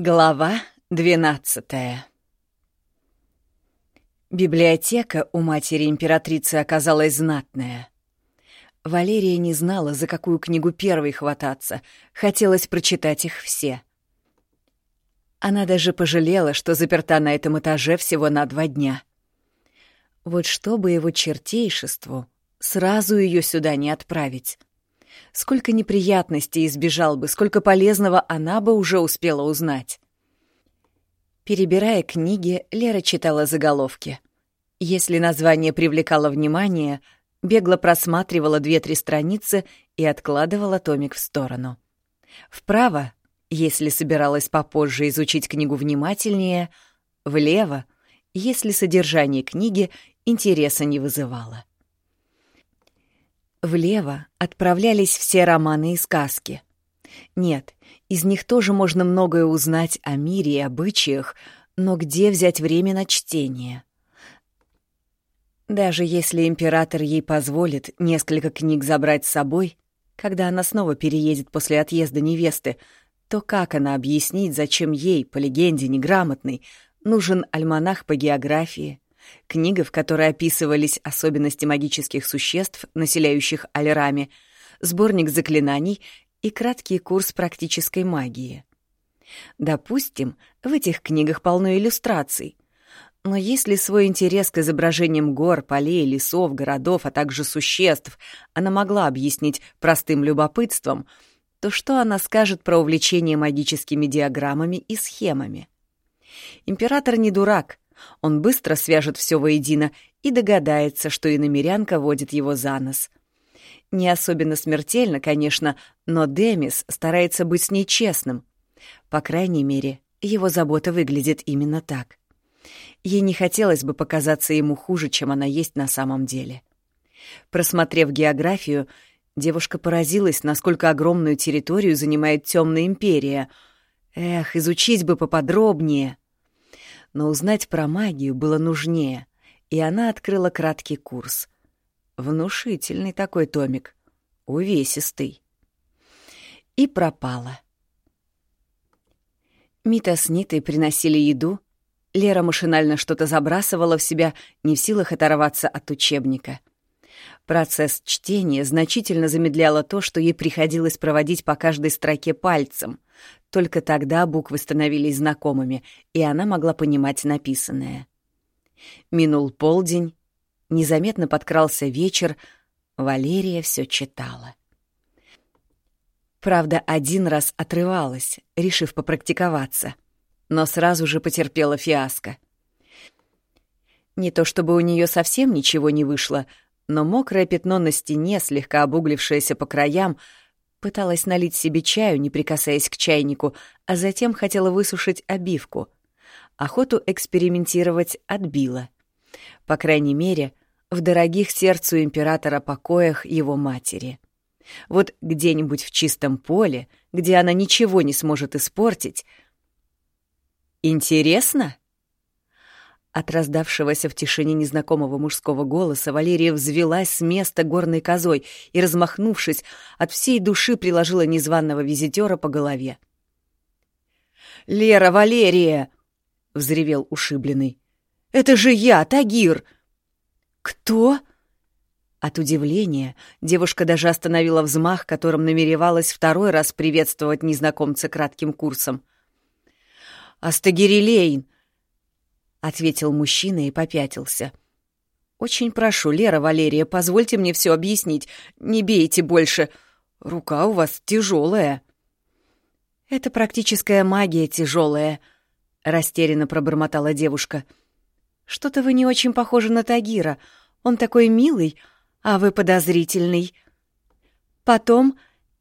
Глава двенадцатая Библиотека у матери императрицы оказалась знатная. Валерия не знала, за какую книгу первой хвататься, хотелось прочитать их все. Она даже пожалела, что заперта на этом этаже всего на два дня. Вот чтобы его чертейшеству сразу ее сюда не отправить. Сколько неприятностей избежал бы, сколько полезного она бы уже успела узнать. Перебирая книги, Лера читала заголовки. Если название привлекало внимание, бегло просматривала две-три страницы и откладывала томик в сторону. Вправо, если собиралась попозже изучить книгу внимательнее, влево, если содержание книги интереса не вызывало. Влево отправлялись все романы и сказки. Нет, из них тоже можно многое узнать о мире и обычаях, но где взять время на чтение? Даже если император ей позволит несколько книг забрать с собой, когда она снова переедет после отъезда невесты, то как она объяснит, зачем ей, по легенде неграмотной, нужен альманах по географии, Книга, в которой описывались особенности магических существ, населяющих Альрами, сборник заклинаний и краткий курс практической магии. Допустим, в этих книгах полно иллюстраций. Но если свой интерес к изображениям гор, полей, лесов, городов, а также существ она могла объяснить простым любопытством, то что она скажет про увлечение магическими диаграммами и схемами? Император не дурак — он быстро свяжет все воедино и догадается, что иномерянка водит его за нос. Не особенно смертельно, конечно, но Демис старается быть с ней честным. По крайней мере, его забота выглядит именно так. Ей не хотелось бы показаться ему хуже, чем она есть на самом деле. Просмотрев географию, девушка поразилась, насколько огромную территорию занимает Темная империя. Эх, изучить бы поподробнее но узнать про магию было нужнее, и она открыла краткий курс. Внушительный такой томик, увесистый. И пропала. Мита с Нитой приносили еду, Лера машинально что-то забрасывала в себя, не в силах оторваться от учебника. Процесс чтения значительно замедляло то, что ей приходилось проводить по каждой строке пальцем. Только тогда буквы становились знакомыми, и она могла понимать написанное. Минул полдень, незаметно подкрался вечер, Валерия все читала. Правда, один раз отрывалась, решив попрактиковаться, но сразу же потерпела фиаско. Не то чтобы у нее совсем ничего не вышло, но мокрое пятно на стене, слегка обуглившееся по краям, пыталась налить себе чаю, не прикасаясь к чайнику, а затем хотела высушить обивку. Охоту экспериментировать отбила. По крайней мере, в дорогих сердцу императора покоях его матери. Вот где-нибудь в чистом поле, где она ничего не сможет испортить. «Интересно?» От раздавшегося в тишине незнакомого мужского голоса Валерия взвелась с места горной козой и, размахнувшись, от всей души приложила незваного визитера по голове. «Лера, Валерия!» — взревел ушибленный. «Это же я, Тагир!» «Кто?» От удивления девушка даже остановила взмах, которым намеревалась второй раз приветствовать незнакомца кратким курсом. «Астагирилейн!» — ответил мужчина и попятился. «Очень прошу, Лера Валерия, позвольте мне все объяснить. Не бейте больше. Рука у вас тяжелая». «Это практическая магия тяжелая», — растерянно пробормотала девушка. «Что-то вы не очень похожи на Тагира. Он такой милый, а вы подозрительный. Потом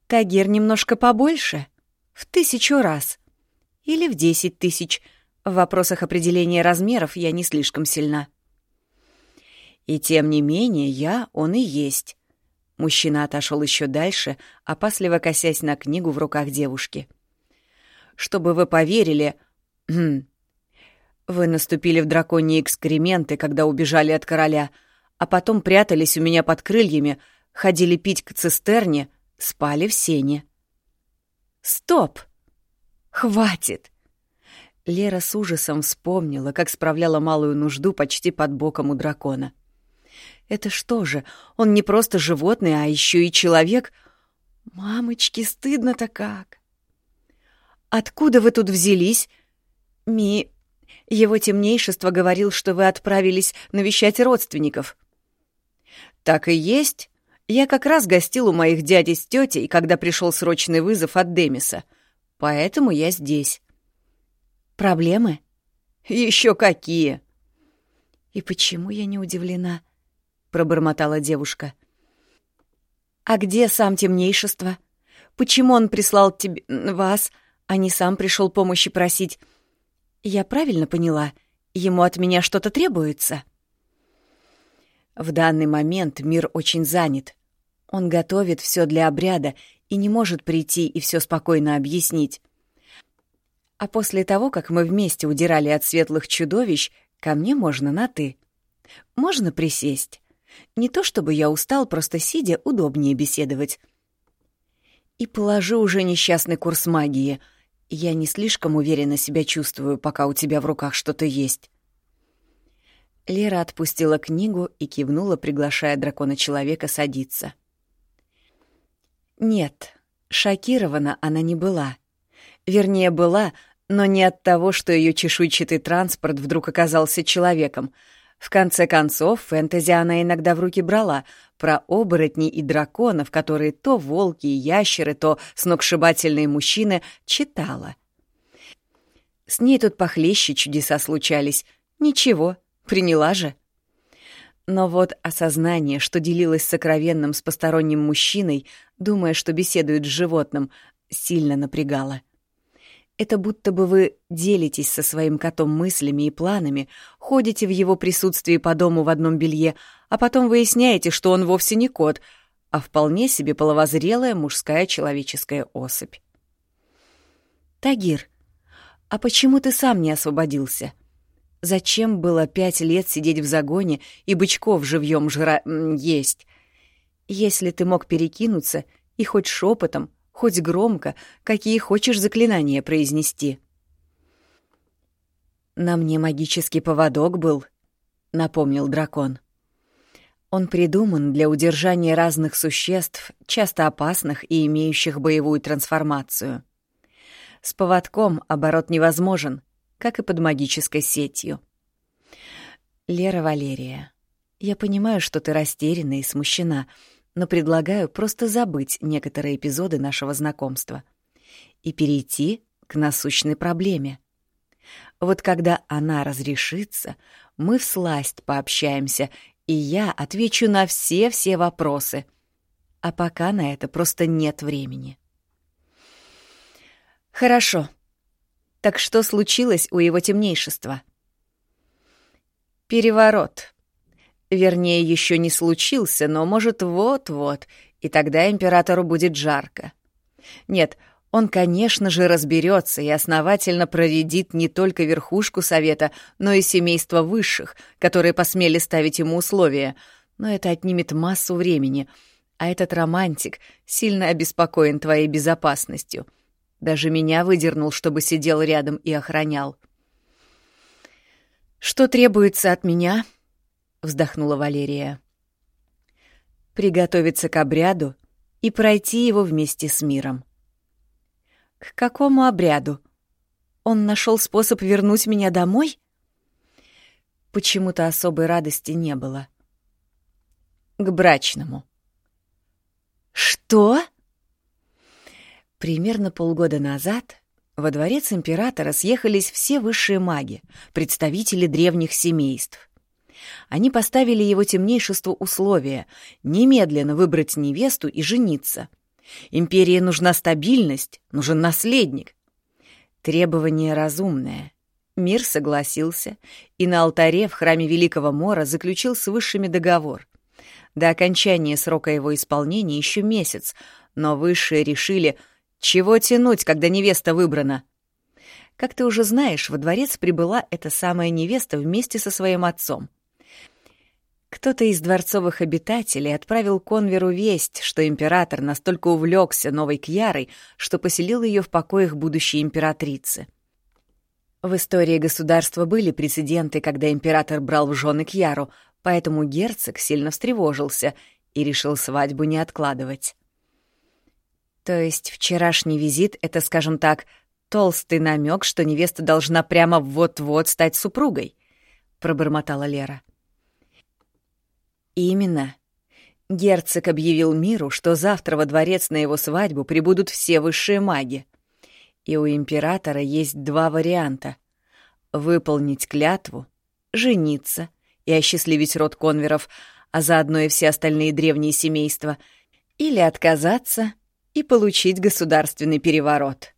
Тагир немножко побольше, в тысячу раз. Или в десять тысяч — в вопросах определения размеров я не слишком сильна. И тем не менее я он и есть. Мужчина отошел еще дальше, опасливо косясь на книгу в руках девушки. Чтобы вы поверили... Хм, вы наступили в драконьи экскременты, когда убежали от короля, а потом прятались у меня под крыльями, ходили пить к цистерне, спали в сене. Стоп! Хватит! Лера с ужасом вспомнила, как справляла малую нужду почти под боком у дракона. Это что же, он не просто животное, а еще и человек? Мамочки, стыдно-то как. Откуда вы тут взялись? Ми... Его темнейшество говорил, что вы отправились навещать родственников. Так и есть. Я как раз гостил у моих дядей с тетей, когда пришел срочный вызов от Демиса. Поэтому я здесь. Проблемы? Еще какие? И почему я не удивлена? Пробормотала девушка. А где сам темнейшество? Почему он прислал тебе... вас, а не сам пришел помощи просить? Я правильно поняла? Ему от меня что-то требуется?» В данный момент мир очень занят. Он готовит все для обряда и не может прийти и все спокойно объяснить. А после того, как мы вместе удирали от светлых чудовищ, ко мне можно на «ты». Можно присесть. Не то чтобы я устал, просто сидя, удобнее беседовать. И положи уже несчастный курс магии. Я не слишком уверенно себя чувствую, пока у тебя в руках что-то есть. Лера отпустила книгу и кивнула, приглашая дракона-человека садиться. Нет, шокирована она не была. Вернее, была, но не от того, что ее чешуйчатый транспорт вдруг оказался человеком. В конце концов, фэнтези она иногда в руки брала, про оборотней и драконов, которые то волки и ящеры, то сногсшибательные мужчины, читала. С ней тут похлеще чудеса случались. Ничего, Приняла же. Но вот осознание, что делилась сокровенным с посторонним мужчиной, думая, что беседует с животным, сильно напрягало. Это будто бы вы делитесь со своим котом мыслями и планами, ходите в его присутствии по дому в одном белье, а потом выясняете, что он вовсе не кот, а вполне себе половозрелая мужская человеческая особь. «Тагир, а почему ты сам не освободился?» Зачем было пять лет сидеть в загоне и бычков живьем жра... есть? Если ты мог перекинуться и хоть шепотом, хоть громко, какие хочешь заклинания произнести. «На мне магический поводок был», — напомнил дракон. Он придуман для удержания разных существ, часто опасных и имеющих боевую трансформацию. С поводком оборот невозможен, как и под магической сетью. Лера Валерия, я понимаю, что ты растеряна и смущена, но предлагаю просто забыть некоторые эпизоды нашего знакомства и перейти к насущной проблеме. Вот когда она разрешится, мы всласть пообщаемся, и я отвечу на все-все вопросы. А пока на это просто нет времени. Хорошо. Так что случилось у его темнейшества? Переворот. Вернее, еще не случился, но может вот-вот, и тогда императору будет жарко. Нет, он, конечно же, разберется и основательно проредит не только верхушку совета, но и семейство высших, которые посмели ставить ему условия. Но это отнимет массу времени, а этот романтик сильно обеспокоен твоей безопасностью — даже меня выдернул, чтобы сидел рядом и охранял. «Что требуется от меня?» — вздохнула Валерия. «Приготовиться к обряду и пройти его вместе с миром». «К какому обряду? Он нашел способ вернуть меня домой?» Почему-то особой радости не было. «К брачному». «Что?» Примерно полгода назад во дворец императора съехались все высшие маги, представители древних семейств. Они поставили его темнейшеству условия — немедленно выбрать невесту и жениться. Империи нужна стабильность, нужен наследник. Требование разумное. Мир согласился, и на алтаре в храме Великого Мора заключил с высшими договор. До окончания срока его исполнения еще месяц, но высшие решили — чего тянуть, когда невеста выбрана? Как ты уже знаешь, во дворец прибыла эта самая невеста вместе со своим отцом. Кто-то из дворцовых обитателей отправил конверу весть, что император настолько увлекся новой Кьярой, что поселил ее в покоях будущей императрицы. В истории государства были прецеденты, когда император брал в жены Кьяру, поэтому герцог сильно встревожился и решил свадьбу не откладывать. То есть вчерашний визит — это, скажем так, толстый намек, что невеста должна прямо вот-вот стать супругой, — пробормотала Лера. Именно. Герцог объявил миру, что завтра во дворец на его свадьбу прибудут все высшие маги. И у императора есть два варианта — выполнить клятву, жениться и осчастливить род конверов, а заодно и все остальные древние семейства, или отказаться и получить государственный переворот.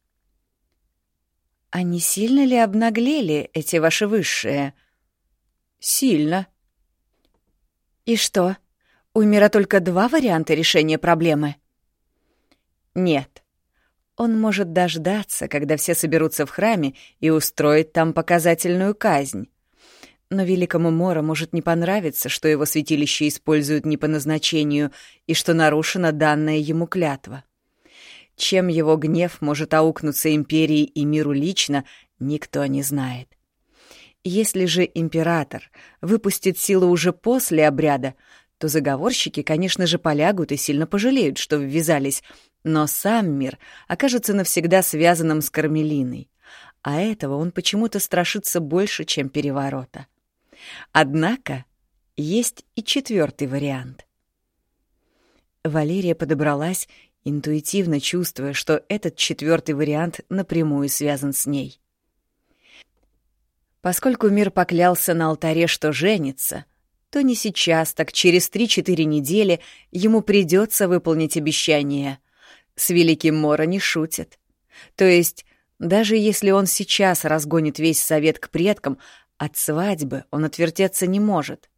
А не сильно ли обнаглели эти ваши высшие? Сильно. И что, у мира только два варианта решения проблемы? Нет. Он может дождаться, когда все соберутся в храме и устроить там показательную казнь. Но великому Мора может не понравиться, что его святилище используют не по назначению и что нарушена данная ему клятва. Чем его гнев может аукнуться империи и миру лично, никто не знает. Если же император выпустит силу уже после обряда, то заговорщики, конечно же, полягут и сильно пожалеют, что ввязались, но сам мир окажется навсегда связанным с Кармелиной, а этого он почему-то страшится больше, чем переворота. Однако есть и четвертый вариант. Валерия подобралась интуитивно чувствуя, что этот четвертый вариант напрямую связан с ней. Поскольку мир поклялся на алтаре, что женится, то не сейчас, так через три-четыре недели ему придется выполнить обещание. С великим Мора не шутит. То есть, даже если он сейчас разгонит весь совет к предкам, от свадьбы он отвертеться не может.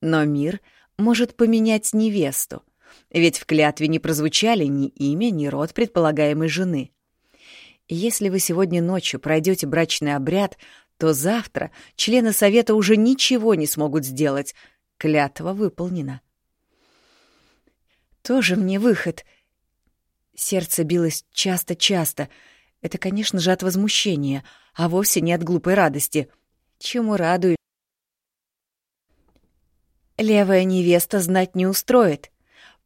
Но мир может поменять невесту — ведь в клятве не прозвучали ни имя, ни род предполагаемой жены. Если вы сегодня ночью пройдете брачный обряд, то завтра члены совета уже ничего не смогут сделать. Клятва выполнена. Тоже мне выход. Сердце билось часто-часто. Это, конечно же, от возмущения, а вовсе не от глупой радости. Чему радую? Левая невеста знать не устроит.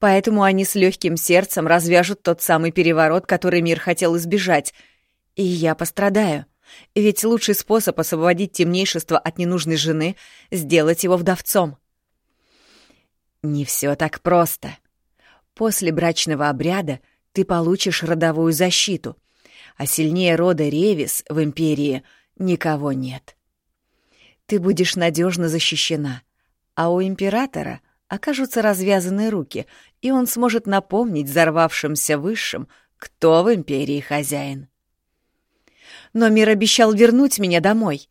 Поэтому они с легким сердцем развяжут тот самый переворот, который мир хотел избежать. И я пострадаю. Ведь лучший способ освободить темнейшество от ненужной жены — сделать его вдовцом. Не все так просто. После брачного обряда ты получишь родовую защиту, а сильнее рода Ревис в Империи никого нет. Ты будешь надежно защищена, а у Императора — окажутся развязаны руки, и он сможет напомнить взорвавшимся высшим, кто в империи хозяин. Но мир обещал вернуть меня домой.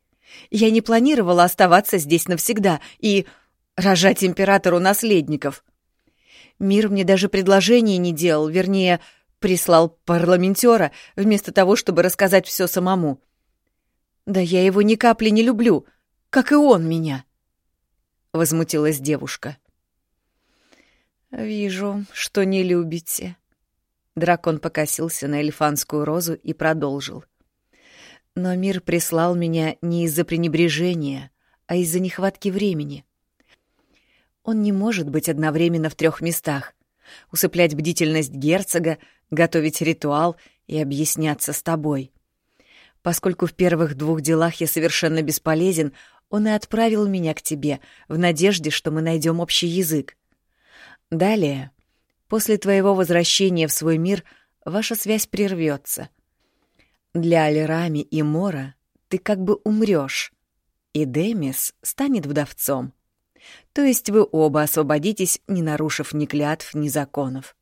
Я не планировала оставаться здесь навсегда и рожать императору наследников. Мир мне даже предложение не делал, вернее, прислал парламентера вместо того, чтобы рассказать все самому. Да я его ни капли не люблю, как и он меня. Возмутилась девушка. «Вижу, что не любите». Дракон покосился на эльфанскую розу и продолжил. «Но мир прислал меня не из-за пренебрежения, а из-за нехватки времени. Он не может быть одновременно в трех местах. Усыплять бдительность герцога, готовить ритуал и объясняться с тобой. Поскольку в первых двух делах я совершенно бесполезен, он и отправил меня к тебе, в надежде, что мы найдем общий язык. Далее, после твоего возвращения в свой мир, ваша связь прервется. Для Алирами и Мора ты как бы умрешь, и Демис станет вдовцом. То есть вы оба освободитесь, не нарушив ни клятв, ни законов.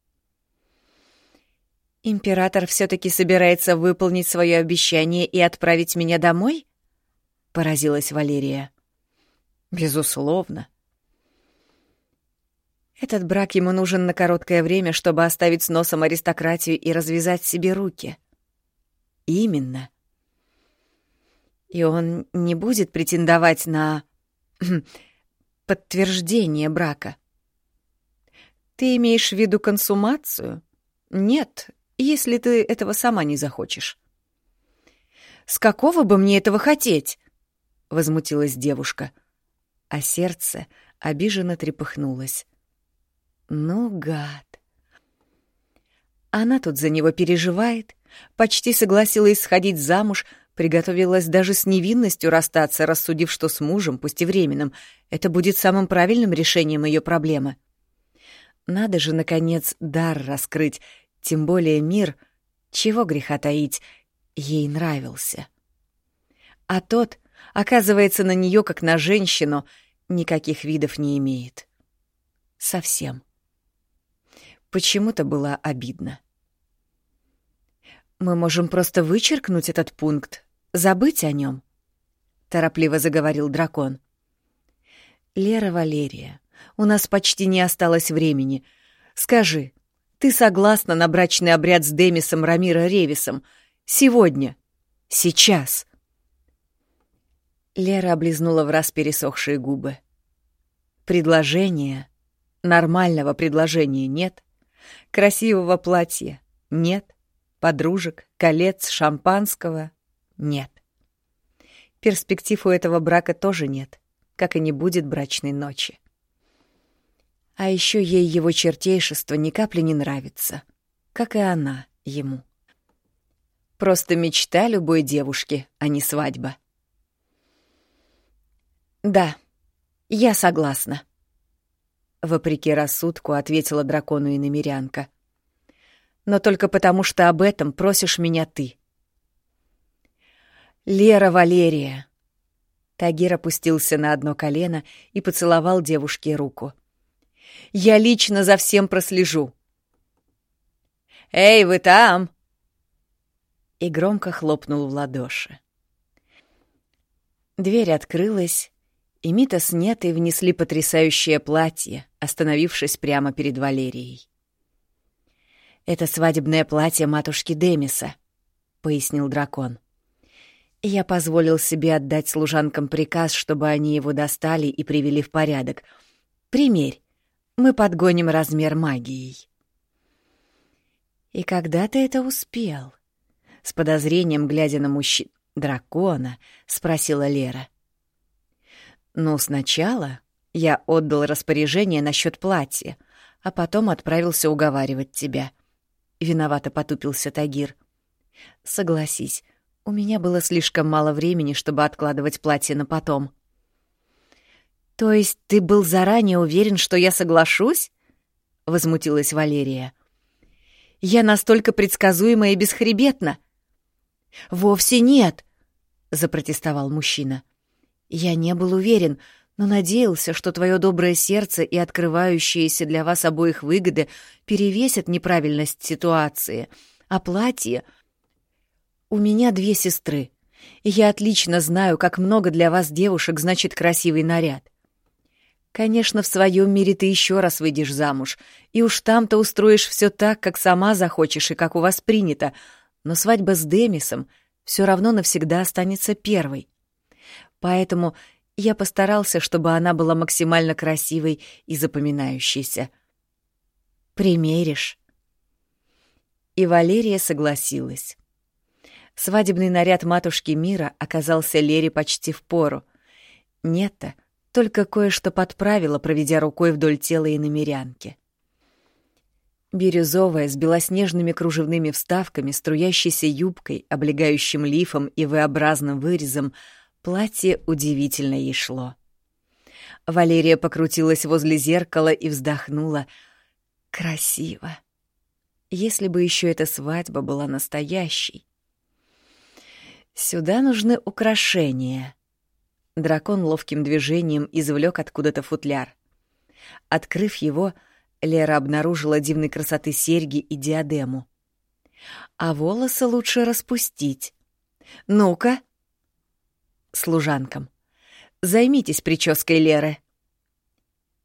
Император все-таки собирается выполнить свое обещание и отправить меня домой? Поразилась Валерия. Безусловно. Этот брак ему нужен на короткое время, чтобы оставить с носом аристократию и развязать себе руки. Именно. И он не будет претендовать на подтверждение брака. Ты имеешь в виду консумацию? Нет, если ты этого сама не захочешь. С какого бы мне этого хотеть?» — возмутилась девушка. А сердце обиженно трепыхнулось. «Ну, гад!» Она тут за него переживает, почти согласилась сходить замуж, приготовилась даже с невинностью расстаться, рассудив, что с мужем, пусть и временным, это будет самым правильным решением ее проблемы. Надо же, наконец, дар раскрыть, тем более мир, чего греха таить, ей нравился. А тот, оказывается, на нее как на женщину, никаких видов не имеет. Совсем. Почему-то было обидно. Мы можем просто вычеркнуть этот пункт, забыть о нем, торопливо заговорил дракон. Лера Валерия, у нас почти не осталось времени. Скажи, ты согласна на брачный обряд с Демисом Рамира Ревисом? Сегодня? Сейчас?» Лера облизнула в раз пересохшие губы. «Предложения? Нормального предложения нет. Красивого платья? Нет подружек, колец, шампанского нет. Перспектив у этого брака тоже нет, как и не будет брачной ночи. А еще ей его чертейшество ни капли не нравится, как и она ему. Просто мечта любой девушки, а не свадьба. «Да, я согласна», — вопреки рассудку ответила дракону и намерянка но только потому, что об этом просишь меня ты. Лера Валерия. Тагир опустился на одно колено и поцеловал девушке руку. Я лично за всем прослежу. Эй, вы там! И громко хлопнул в ладоши. Дверь открылась, и Мита с Нетой внесли потрясающее платье, остановившись прямо перед Валерией. «Это свадебное платье матушки Демиса», — пояснил дракон. Я позволил себе отдать служанкам приказ, чтобы они его достали и привели в порядок. «Примерь, мы подгоним размер магией». «И когда ты это успел?» С подозрением, глядя на мужчину дракона, спросила Лера. «Ну, сначала я отдал распоряжение насчет платья, а потом отправился уговаривать тебя. — виновато потупился Тагир. «Согласись, у меня было слишком мало времени, чтобы откладывать платье на потом». «То есть ты был заранее уверен, что я соглашусь?» — возмутилась Валерия. «Я настолько предсказуема и бесхребетна». «Вовсе нет», — запротестовал мужчина. «Я не был уверен, но надеялся, что твое доброе сердце и открывающиеся для вас обоих выгоды перевесят неправильность ситуации. А платье... У меня две сестры, и я отлично знаю, как много для вас девушек значит красивый наряд. Конечно, в своем мире ты еще раз выйдешь замуж, и уж там-то устроишь все так, как сама захочешь и как у вас принято, но свадьба с Демисом все равно навсегда останется первой. Поэтому я постарался, чтобы она была максимально красивой и запоминающейся. «Примеришь?» И Валерия согласилась. Свадебный наряд матушки мира оказался Лере почти в пору. Нет-то, только кое-что подправила, проведя рукой вдоль тела и намерянки. Бирюзовая, с белоснежными кружевными вставками, струящейся юбкой, облегающим лифом и V-образным вырезом — Платье удивительно ей шло. Валерия покрутилась возле зеркала и вздохнула. Красиво. Если бы еще эта свадьба была настоящей. Сюда нужны украшения. Дракон ловким движением извлек откуда-то футляр. Открыв его, Лера обнаружила дивной красоты серьги и диадему. А волосы лучше распустить. Ну-ка, служанкам. «Займитесь прической Леры».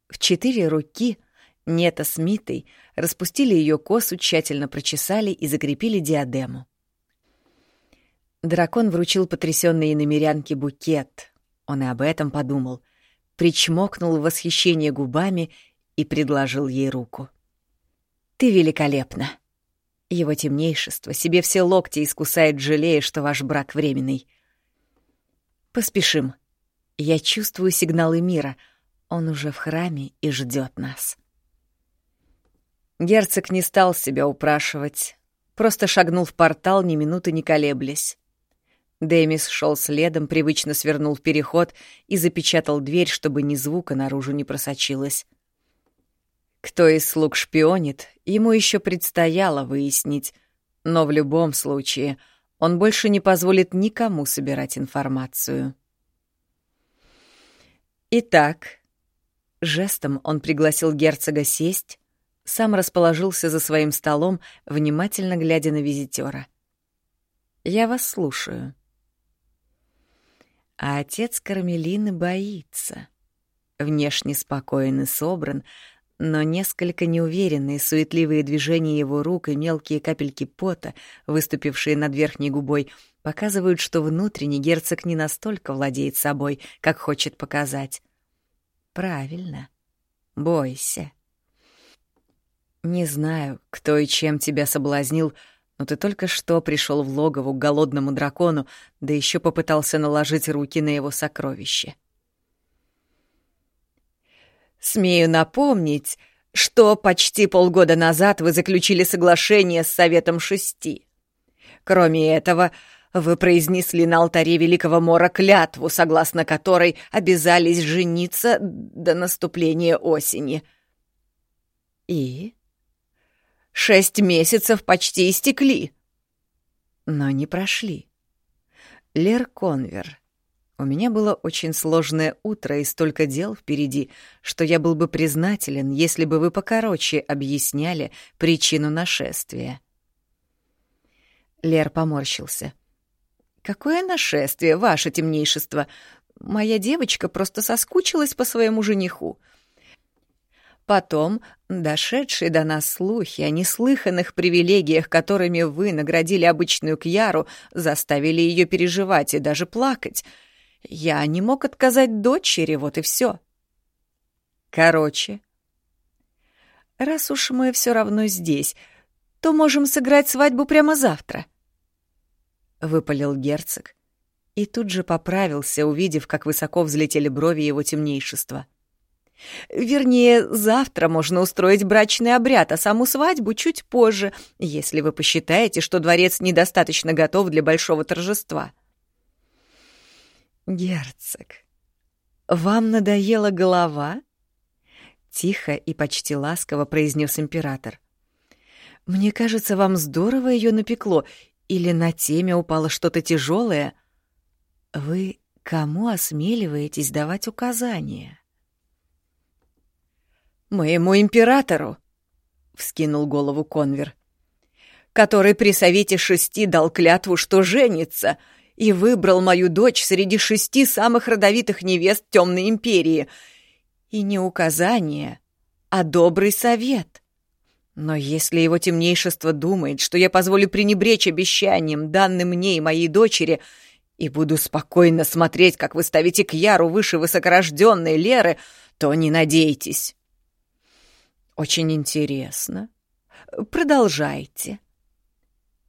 В четыре руки Нета с Митой распустили ее косу, тщательно прочесали и закрепили диадему. Дракон вручил потрясенной иномерянке букет. Он и об этом подумал. Причмокнул в восхищение губами и предложил ей руку. «Ты великолепна. Его темнейшество себе все локти искусает, жалея, что ваш брак временный. Поспешим. Я чувствую сигналы мира. Он уже в храме и ждет нас. Герцог не стал себя упрашивать, просто шагнул в портал, ни минуты не колеблясь. Дэмис шел следом, привычно свернул в переход и запечатал дверь, чтобы ни звука наружу не просочилось. Кто из слуг шпионит, ему еще предстояло выяснить, но в любом случае он больше не позволит никому собирать информацию. Итак, жестом он пригласил герцога сесть, сам расположился за своим столом, внимательно глядя на визитера. «Я вас слушаю». А отец Кармелины боится. Внешне спокоен и собран, но несколько неуверенные, суетливые движения его рук и мелкие капельки пота, выступившие над верхней губой, показывают, что внутренний герцог не настолько владеет собой, как хочет показать. Правильно. Бойся. Не знаю, кто и чем тебя соблазнил, но ты только что пришел в логово к голодному дракону, да еще попытался наложить руки на его сокровище. Смею напомнить, что почти полгода назад вы заключили соглашение с Советом Шести. Кроме этого, вы произнесли на алтаре Великого Мора клятву, согласно которой обязались жениться до наступления осени. И? Шесть месяцев почти истекли. Но не прошли. Лер Конвер. У меня было очень сложное утро и столько дел впереди, что я был бы признателен, если бы вы покороче объясняли причину нашествия. Лер поморщился. «Какое нашествие, ваше темнейшество? Моя девочка просто соскучилась по своему жениху. Потом дошедшие до нас слухи о неслыханных привилегиях, которыми вы наградили обычную Кьяру, заставили ее переживать и даже плакать. Я не мог отказать дочери, вот и все. Короче, раз уж мы все равно здесь, то можем сыграть свадьбу прямо завтра. Выпалил герцог и тут же поправился, увидев, как высоко взлетели брови его темнейшества. — Вернее, завтра можно устроить брачный обряд, а саму свадьбу чуть позже, если вы посчитаете, что дворец недостаточно готов для большого торжества. Герцог, вам надоела голова? Тихо и почти ласково произнес император. Мне кажется, вам здорово ее напекло, или на теме упало что-то тяжелое. Вы кому осмеливаетесь давать указания? «Моему императору!» — вскинул голову Конвер, который при совете шести дал клятву, что женится, и выбрал мою дочь среди шести самых родовитых невест Темной империи. И не указание, а добрый совет. Но если его темнейшество думает, что я позволю пренебречь обещаниям, данным мне и моей дочери, и буду спокойно смотреть, как вы ставите к Яру выше высокорожденной Леры, то не надейтесь. Очень интересно. Продолжайте.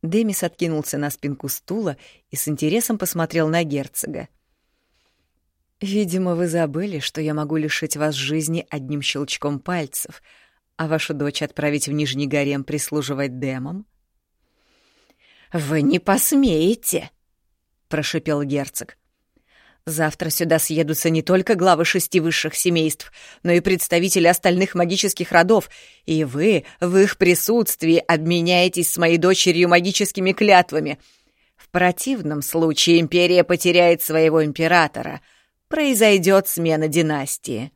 Демис откинулся на спинку стула и с интересом посмотрел на герцога. «Видимо, вы забыли, что я могу лишить вас жизни одним щелчком пальцев, а вашу дочь отправить в Нижний гарем прислуживать демам?» «Вы не посмеете!» — прошипел герцог. Завтра сюда съедутся не только главы шести высших семейств, но и представители остальных магических родов, и вы в их присутствии обменяетесь с моей дочерью магическими клятвами. В противном случае империя потеряет своего императора. Произойдет смена династии.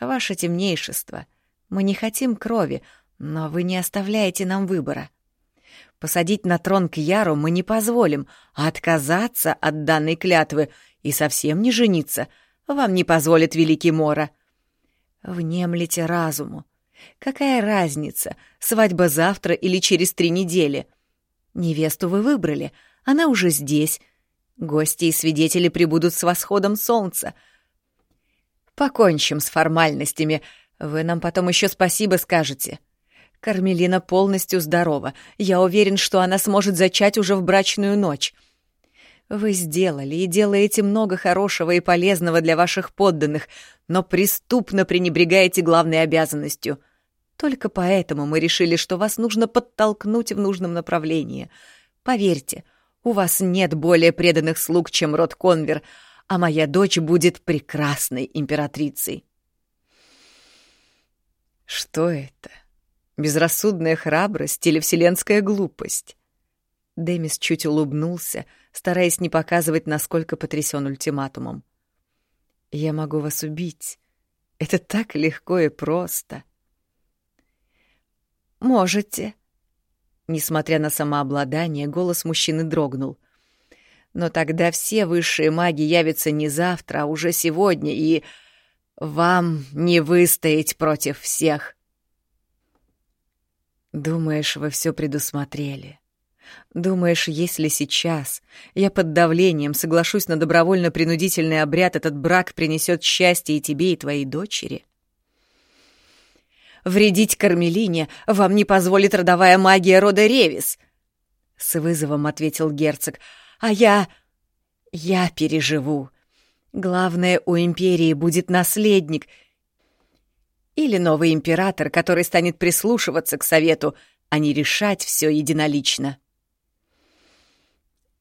Ваше темнейшество, мы не хотим крови, но вы не оставляете нам выбора. Посадить на трон Кьяру мы не позволим, а отказаться от данной клятвы — и совсем не жениться вам не позволит великий Мора. Внемлите разуму. Какая разница, свадьба завтра или через три недели? Невесту вы выбрали, она уже здесь. Гости и свидетели прибудут с восходом солнца. Покончим с формальностями, вы нам потом еще спасибо скажете. Кармелина полностью здорова. Я уверен, что она сможет зачать уже в брачную ночь. Вы сделали и делаете много хорошего и полезного для ваших подданных, но преступно пренебрегаете главной обязанностью. Только поэтому мы решили, что вас нужно подтолкнуть в нужном направлении. Поверьте, у вас нет более преданных слуг, чем род Конвер, а моя дочь будет прекрасной императрицей. Что это? Безрассудная храбрость или вселенская глупость? Демис чуть улыбнулся, стараясь не показывать, насколько потрясен ультиматумом. «Я могу вас убить. Это так легко и просто». «Можете». Несмотря на самообладание, голос мужчины дрогнул. «Но тогда все высшие маги явятся не завтра, а уже сегодня, и вам не выстоять против всех». Думаешь, вы все предусмотрели? Думаешь, если сейчас я под давлением соглашусь на добровольно-принудительный обряд, этот брак принесет счастье и тебе, и твоей дочери? Вредить Кармелине вам не позволит родовая магия рода Ревис, — с вызовом ответил герцог. А я... я переживу. Главное, у империи будет наследник — или новый император, который станет прислушиваться к совету, а не решать все единолично.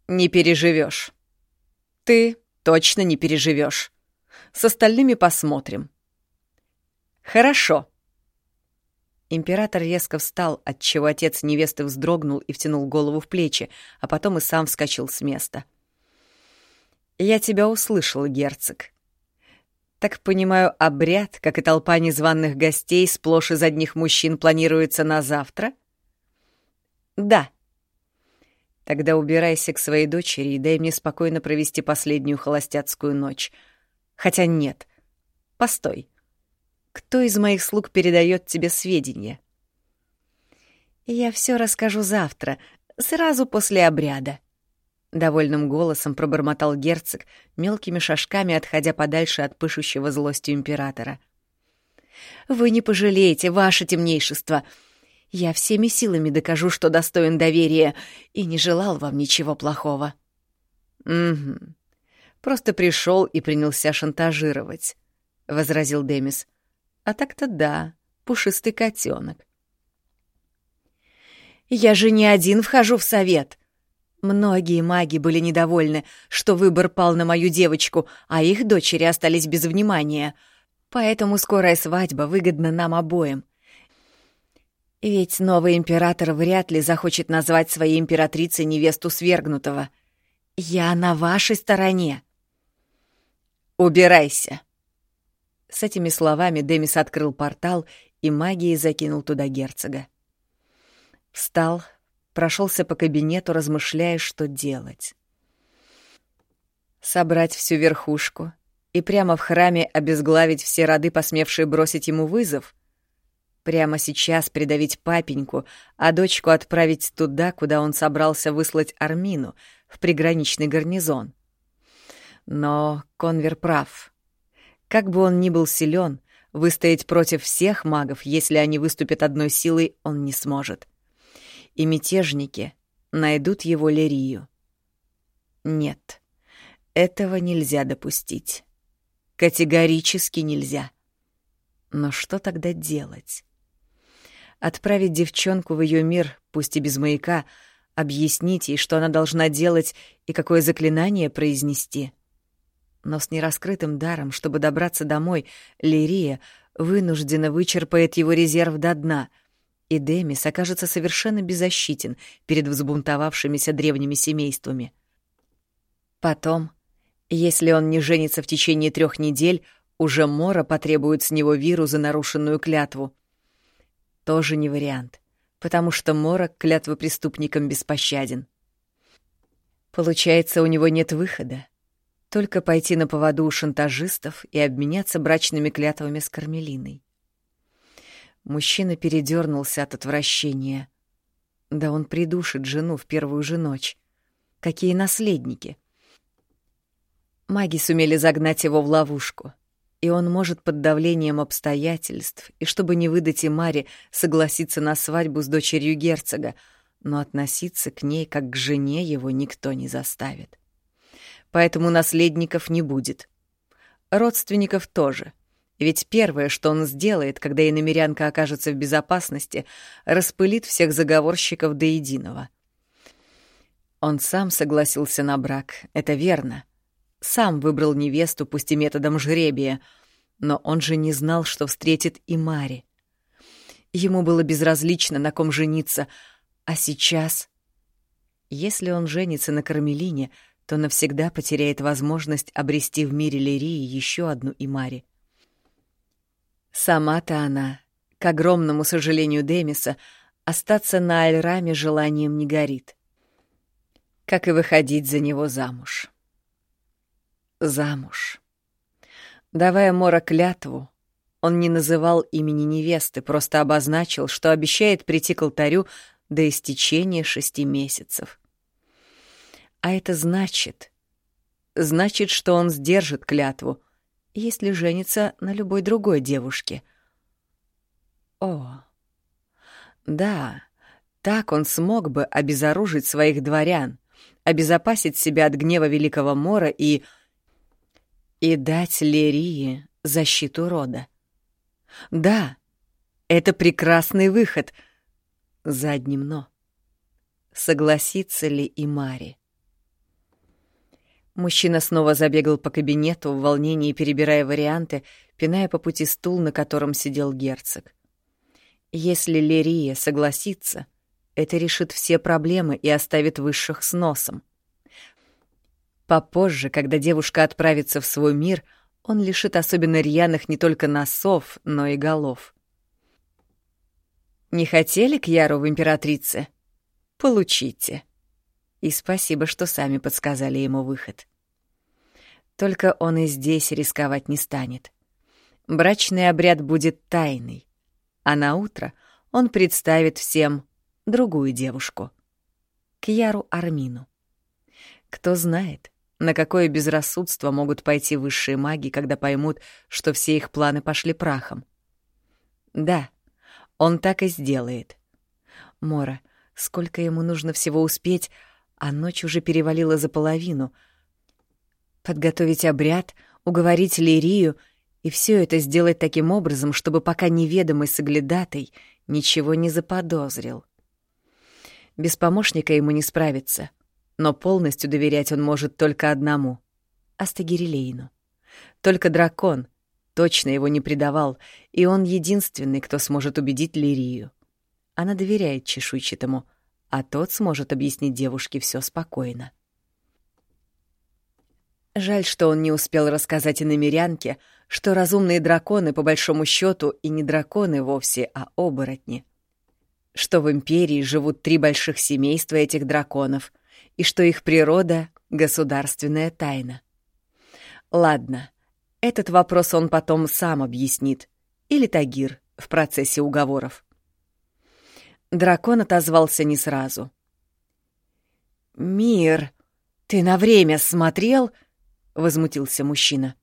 Не переживешь. Ты точно не переживешь. С остальными посмотрим. Хорошо. Император резко встал, отчего отец невесты вздрогнул и втянул голову в плечи, а потом и сам вскочил с места. «Я тебя услышал, герцог. Так понимаю, обряд, как и толпа незваных гостей, сплошь из одних мужчин планируется на завтра? Да. Тогда убирайся к своей дочери и дай мне спокойно провести последнюю холостяцкую ночь. Хотя нет. Постой. Кто из моих слуг передает тебе сведения? Я все расскажу завтра, сразу после обряда. Довольным голосом пробормотал герцог, мелкими шажками отходя подальше от пышущего злостью императора. «Вы не пожалеете, ваше темнейшество! Я всеми силами докажу, что достоин доверия, и не желал вам ничего плохого». «Угу. Просто пришел и принялся шантажировать», — возразил Демис. «А так-то да, пушистый котенок. «Я же не один вхожу в совет», Многие маги были недовольны, что выбор пал на мою девочку, а их дочери остались без внимания. Поэтому скорая свадьба выгодна нам обоим. Ведь новый император вряд ли захочет назвать своей императрицей невесту свергнутого. Я на вашей стороне. Убирайся. С этими словами Демис открыл портал и магией закинул туда герцога. Встал, прошелся по кабинету, размышляя, что делать. Собрать всю верхушку и прямо в храме обезглавить все роды, посмевшие бросить ему вызов? Прямо сейчас придавить папеньку, а дочку отправить туда, куда он собрался выслать Армину, в приграничный гарнизон? Но Конвер прав. Как бы он ни был силен, выстоять против всех магов, если они выступят одной силой, он не сможет и мятежники найдут его Лерию. Нет, этого нельзя допустить. Категорически нельзя. Но что тогда делать? Отправить девчонку в ее мир, пусть и без маяка, объяснить ей, что она должна делать и какое заклинание произнести. Но с нераскрытым даром, чтобы добраться домой, Лирия вынуждена вычерпает его резерв до дна — и Демис окажется совершенно беззащитен перед взбунтовавшимися древними семействами. Потом, если он не женится в течение трех недель, уже Мора потребует с него виру за нарушенную клятву. Тоже не вариант, потому что Мора к преступникам беспощаден. Получается, у него нет выхода. Только пойти на поводу у шантажистов и обменяться брачными клятвами с Кармелиной. Мужчина передернулся от отвращения. Да он придушит жену в первую же ночь. Какие наследники! Маги сумели загнать его в ловушку. И он может под давлением обстоятельств, и чтобы не выдать Имаре, согласиться на свадьбу с дочерью герцога, но относиться к ней как к жене его никто не заставит. Поэтому наследников не будет. Родственников тоже. Ведь первое, что он сделает, когда иномерянка окажется в безопасности, распылит всех заговорщиков до единого. Он сам согласился на брак, это верно — сам выбрал невесту, пусть и методом жребия, но он же не знал, что встретит и Мари. Ему было безразлично, на ком жениться, а сейчас... Если он женится на Кармелине, то навсегда потеряет возможность обрести в мире Лирии еще одну Имари. Сама-то она, к огромному сожалению Демиса, остаться на Альраме желанием не горит. Как и выходить за него замуж замуж. Давая Мора клятву, он не называл имени невесты, просто обозначил, что обещает прийти к алтарю до истечения шести месяцев. А это значит... Значит, что он сдержит клятву, если женится на любой другой девушке. О, да, так он смог бы обезоружить своих дворян, обезопасить себя от гнева Великого Мора и и дать Лерии защиту рода. Да, это прекрасный выход. Задним но. Согласится ли и Мари? Мужчина снова забегал по кабинету в волнении, перебирая варианты, пиная по пути стул, на котором сидел герцог. Если Лерия согласится, это решит все проблемы и оставит высших с носом. Попозже, когда девушка отправится в свой мир, он лишит особенно рьяных не только носов, но и голов. Не хотели к Яру в императрице? Получите. И спасибо, что сами подсказали ему выход. Только он и здесь рисковать не станет. Брачный обряд будет тайный, а на утро он представит всем другую девушку — Кьяру Армину. Кто знает, на какое безрассудство могут пойти высшие маги, когда поймут, что все их планы пошли прахом? Да, он так и сделает. Мора, сколько ему нужно всего успеть, а ночь уже перевалила за половину. Подготовить обряд, уговорить Лирию и все это сделать таким образом, чтобы пока неведомый соглядатой ничего не заподозрил. Без помощника ему не справиться — но полностью доверять он может только одному — Астагирилейну. Только дракон точно его не предавал, и он единственный, кто сможет убедить Лирию. Она доверяет чешуйчатому, а тот сможет объяснить девушке все спокойно. Жаль, что он не успел рассказать и намерянке, что разумные драконы, по большому счету, и не драконы вовсе, а оборотни. Что в Империи живут три больших семейства этих драконов — и что их природа — государственная тайна. Ладно, этот вопрос он потом сам объяснит, или Тагир в процессе уговоров. Дракон отозвался не сразу. «Мир, ты на время смотрел?» — возмутился мужчина.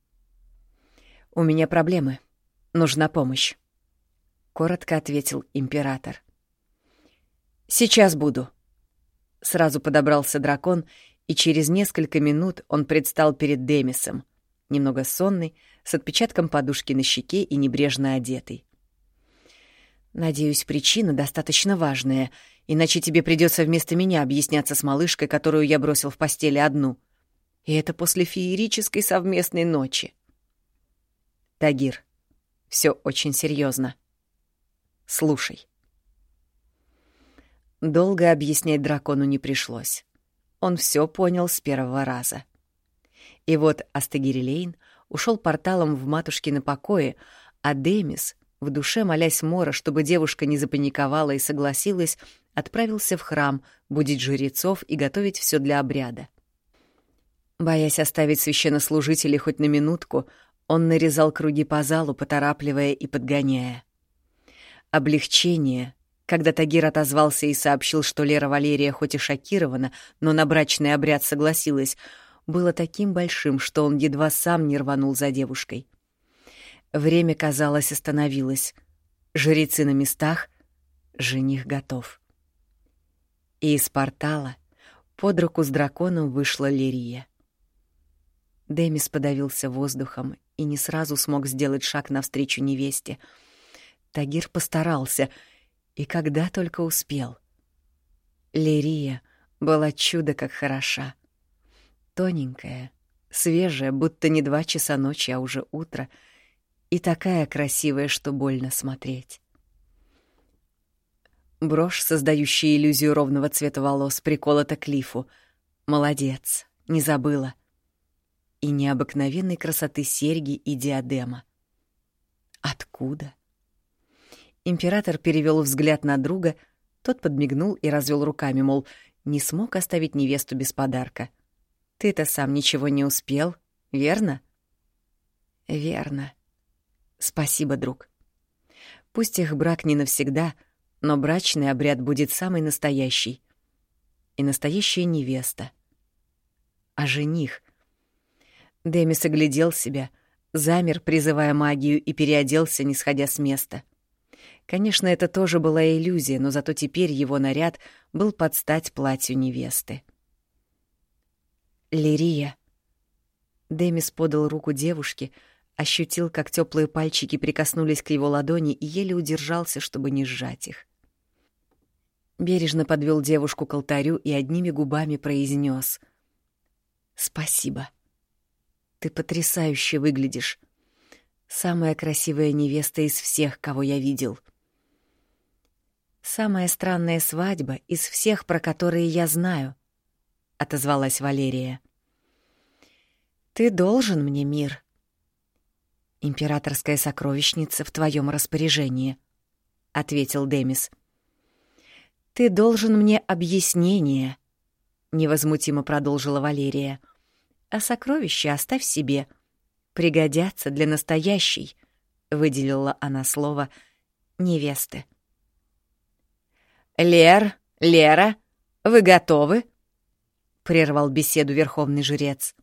«У меня проблемы. Нужна помощь», — коротко ответил император. «Сейчас буду», Сразу подобрался дракон, и через несколько минут он предстал перед Демисом, немного сонный, с отпечатком подушки на щеке и небрежно одетый. «Надеюсь, причина достаточно важная, иначе тебе придется вместо меня объясняться с малышкой, которую я бросил в постели одну. И это после феерической совместной ночи». «Тагир, все очень серьезно. Слушай». Долго объяснять дракону не пришлось. Он все понял с первого раза. И вот Астагирилейн ушел порталом в матушкино покое, а Демис, в душе молясь Мора, чтобы девушка не запаниковала и согласилась, отправился в храм будить жрецов и готовить все для обряда. Боясь оставить священнослужителей хоть на минутку, он нарезал круги по залу, поторапливая и подгоняя. Облегчение, когда Тагир отозвался и сообщил, что Лера Валерия хоть и шокирована, но на брачный обряд согласилась, было таким большим, что он едва сам не рванул за девушкой. Время, казалось, остановилось. Жрецы на местах, жених готов. И из портала под руку с драконом вышла Лирия. Демис подавился воздухом и не сразу смог сделать шаг навстречу невесте. Тагир постарался, и когда только успел. Лирия была чудо как хороша. Тоненькая, свежая, будто не два часа ночи, а уже утро — и такая красивая, что больно смотреть. Брошь, создающая иллюзию ровного цвета волос, приколота к лифу. Молодец, не забыла. И необыкновенной красоты серьги и диадема. Откуда? Император перевел взгляд на друга, тот подмигнул и развел руками, мол, не смог оставить невесту без подарка. Ты-то сам ничего не успел, верно? Верно. Спасибо, друг. Пусть их брак не навсегда, но брачный обряд будет самый настоящий. И настоящая невеста. А жених? Демис оглядел себя, замер, призывая магию, и переоделся, не сходя с места. Конечно, это тоже была иллюзия, но зато теперь его наряд был под стать платью невесты. «Лирия». Демис подал руку девушке, ощутил, как теплые пальчики прикоснулись к его ладони и еле удержался, чтобы не сжать их. Бережно подвел девушку к алтарю и одними губами произнес: «Спасибо. Ты потрясающе выглядишь. Самая красивая невеста из всех, кого я видел. Самая странная свадьба из всех, про которые я знаю», — отозвалась Валерия. «Ты должен мне мир», Императорская сокровищница в твоем распоряжении, ответил Демис. Ты должен мне объяснение, невозмутимо продолжила Валерия. А сокровища оставь себе. Пригодятся для настоящей, выделила она слово невесты. Лер, Лера, вы готовы? прервал беседу верховный жрец.